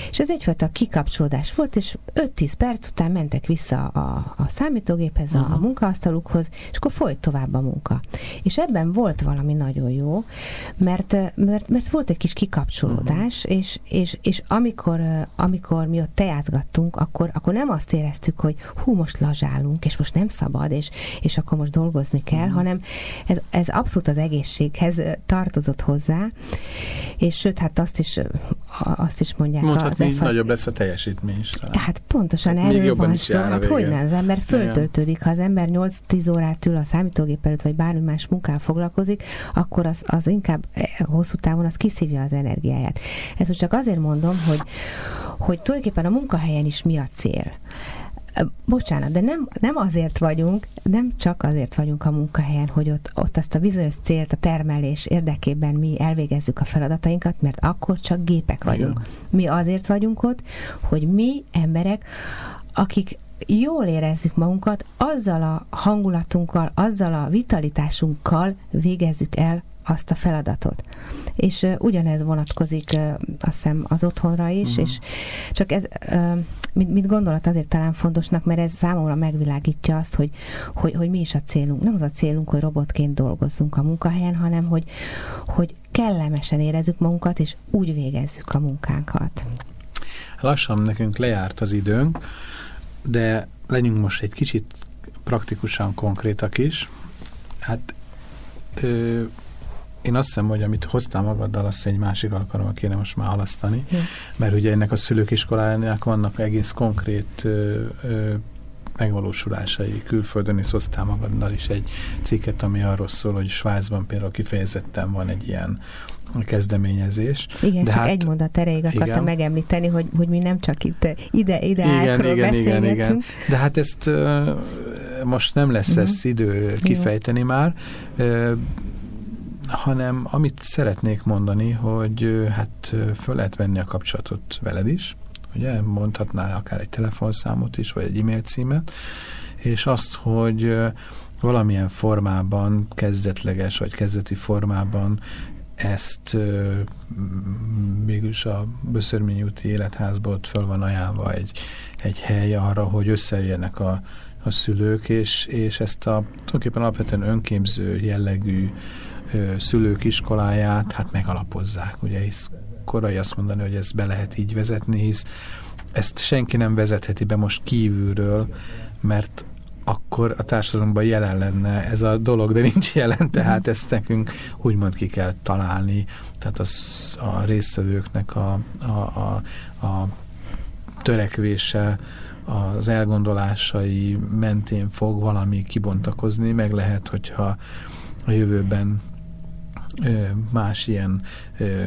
és ez egyfajta kikapcsolódás volt, és 5-10 perc után mentek vissza a, a számítógéphez, a, a munkaasztalukhoz, és akkor folyt tovább a munka. És ebben volt valami nagyon jó, mert, mert, mert volt egy kis kikapcsolódás, uh-huh. és, és, és amikor, amikor mi ott teázgattunk, akkor, akkor nem azt éreztük, hogy hú, most lazsálunk, és most nem szabad, és, és akkor most dolgozni kell, mm. hanem ez, ez abszolút az egészséghez tartozott hozzá, és sőt, hát azt is, azt is mondják. Mondhatni, az nagyobb lesz a teljesítmény is. Hát pontosan hát erről van szó. Hát hogy nem, az ember föltöltődik. Ha az ember 8-10 órát ül a számítógép előtt, vagy bármi más munkával foglalkozik, akkor az, az inkább eh, hosszú távon az kiszívja az energiáját. Ezt most csak azért mondom, hogy, hogy tulajdonképpen a munkahelyen is mi a cél. Bocsánat, de nem, nem azért vagyunk, nem csak azért vagyunk a munkahelyen, hogy ott, ott azt a bizonyos célt, a termelés érdekében mi elvégezzük a feladatainkat, mert akkor csak gépek vagyunk. Mi azért vagyunk ott, hogy mi emberek, akik jól érezzük magunkat, azzal a hangulatunkkal, azzal a vitalitásunkkal végezzük el azt a feladatot. És uh, ugyanez vonatkozik uh, azt hiszem az otthonra is, uh-huh. és csak ez, uh, mint, mint gondolat azért talán fontosnak, mert ez számomra megvilágítja azt, hogy, hogy, hogy mi is a célunk. Nem az a célunk, hogy robotként dolgozzunk a munkahelyen, hanem hogy, hogy kellemesen érezzük magunkat, és úgy végezzük a munkánkat. Lassan nekünk lejárt az időnk, de legyünk most egy kicsit praktikusan konkrétak is. Hát ö, én azt hiszem, hogy amit hoztál magaddal, azt egy másik alkalommal kéne most már halasztani, ja. mert ugye ennek a szülők iskolájának vannak egész konkrét ö, ö, megvalósulásai. Külföldön is hoztál magaddal is egy cikket, ami arról szól, hogy Svájcban például kifejezetten van egy ilyen kezdeményezés. Igen, De csak hát, egy mondat erejéig akartam igen. megemlíteni, hogy, hogy mi nem csak itt ide, ide igen, igen, igen, igen. De hát ezt most nem lesz uh mhm. -huh. ezt idő kifejteni igen. már. Hanem amit szeretnék mondani, hogy hát föl lehet venni a kapcsolatot veled is, ugye, mondhatnál akár egy telefonszámot is, vagy egy e-mail címet, és azt, hogy valamilyen formában, kezdetleges vagy kezdeti formában ezt mégis a Böszörmény úti életházból föl van ajánlva egy, egy hely arra, hogy összejöjjenek a, a szülők, és, és ezt a tulajdonképpen alapvetően önképző jellegű szülők iskoláját hát megalapozzák, ugye, hisz korai azt mondani, hogy ezt be lehet így vezetni, hisz ezt senki nem vezetheti be most kívülről, mert akkor a társadalomban jelen lenne ez a dolog, de nincs jelen, tehát ezt nekünk úgymond ki kell találni, tehát az, a résztvevőknek a, a, a, a törekvése, az elgondolásai mentén fog valami kibontakozni, meg lehet, hogyha a jövőben más ilyen ö,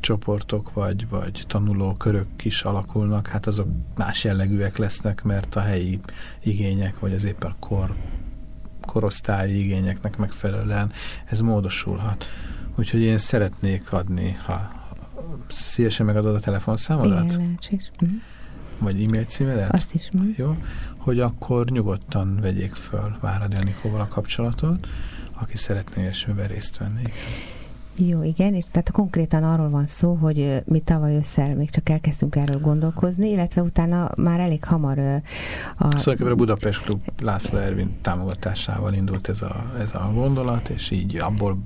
csoportok vagy, vagy tanulókörök is alakulnak, hát azok más jellegűek lesznek, mert a helyi igények, vagy az éppen kor, korosztályi igényeknek megfelelően ez módosulhat. Úgyhogy én szeretnék adni, ha szívesen megadod a telefonszámodat? Igen, mhm. Vagy e-mail címedet? Azt is. Jó, hogy akkor nyugodtan vegyék föl Váradi Anikóval a kapcsolatot, aki szeretné ilyesmiben részt venni. Jó, igen, és tehát konkrétan arról van szó, hogy mi tavaly ősszel még csak elkezdtünk erről gondolkozni, illetve utána már elég hamar a... Szóval a Budapest Klub László Ervin támogatásával indult ez a, ez a gondolat, és így abból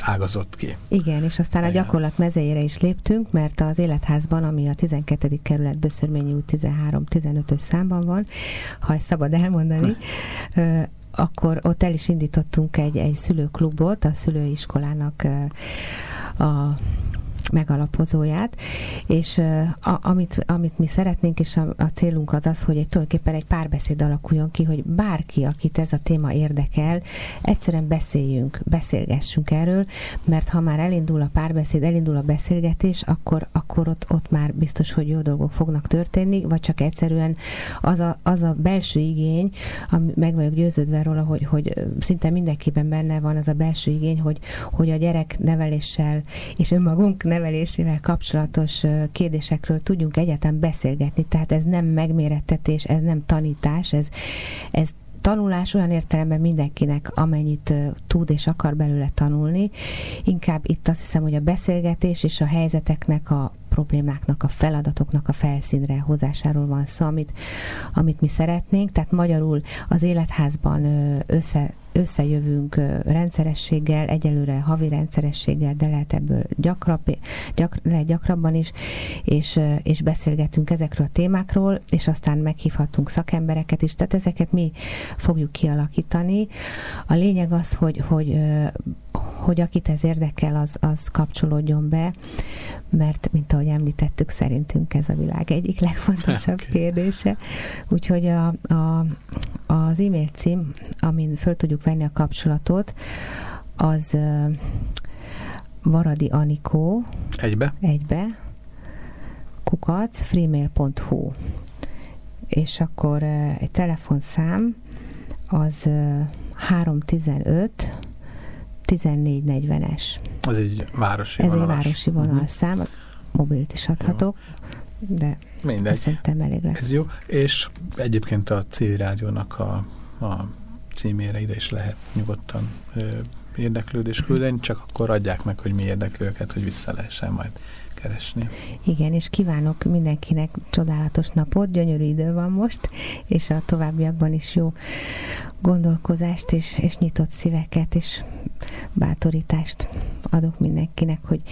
ágazott ki. Igen, és aztán Igen. a gyakorlat mezejére is léptünk, mert az életházban, ami a 12. kerület Böszörményi út 13-15-ös számban van, ha ezt szabad elmondani, akkor ott el is indítottunk egy, egy szülőklubot, a szülőiskolának a megalapozóját, és a, amit, amit mi szeretnénk, és a, a célunk az az, hogy egy, tulajdonképpen egy párbeszéd alakuljon ki, hogy bárki, akit ez a téma érdekel, egyszerűen beszéljünk, beszélgessünk erről, mert ha már elindul a párbeszéd, elindul a beszélgetés, akkor, akkor ott, ott már biztos, hogy jó dolgok fognak történni, vagy csak egyszerűen az a, az a belső igény, ami meg vagyok győződve róla, hogy, hogy szinte mindenkiben benne van az a belső igény, hogy, hogy a gyerek neveléssel és önmagunk nevelésével kapcsolatos kérdésekről tudjunk egyetem beszélgetni. Tehát ez nem megmérettetés, ez nem tanítás, ez, ez tanulás olyan értelemben mindenkinek, amennyit tud és akar belőle tanulni. Inkább itt azt hiszem, hogy a beszélgetés és a helyzeteknek a problémáknak, a feladatoknak a felszínre hozásáról van szó, amit, amit mi szeretnénk. Tehát magyarul az életházban össze összejövünk rendszerességgel, egyelőre havi rendszerességgel, de lehet ebből gyakrab, gyak, lehet gyakrabban is, és, és beszélgetünk ezekről a témákról, és aztán meghívhatunk szakembereket is, tehát ezeket mi fogjuk kialakítani. A lényeg az, hogy, hogy hogy akit ez érdekel, az, az kapcsolódjon be, mert, mint ahogy említettük, szerintünk ez a világ egyik legfontosabb okay. kérdése. Úgyhogy a, a, az e-mail cím, amin föl tudjuk venni a kapcsolatot, az Varadi Anikó egybe, egybe kukac freemail.hu és akkor egy telefonszám az uh, 315 1440-es. Ez egy városi Ez vonalas. egy városi vonalszám, uh-huh. mobilt is adhatok, jó. de Mindegy. szerintem elég lesz. Ez jó, és egyébként a civil rádiónak a, a címére ide is lehet nyugodtan ö, érdeklődés küldeni, csak akkor adják meg, hogy mi érdekli őket, hogy vissza lehessen majd keresni. Igen, és kívánok mindenkinek csodálatos napot, gyönyörű idő van most, és a továbbiakban is jó gondolkozást és, és nyitott szíveket, és bátorítást adok mindenkinek, hogy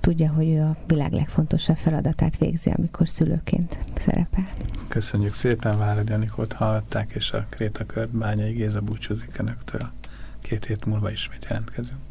tudja, hogy ő a világ legfontosabb feladatát végzi, amikor szülőként szerepel. Köszönjük szépen, Várad Janikot hallották, és a Krétakört Bányai Géza búcsúzik Önöktől. Két hét múlva ismét jelentkezünk.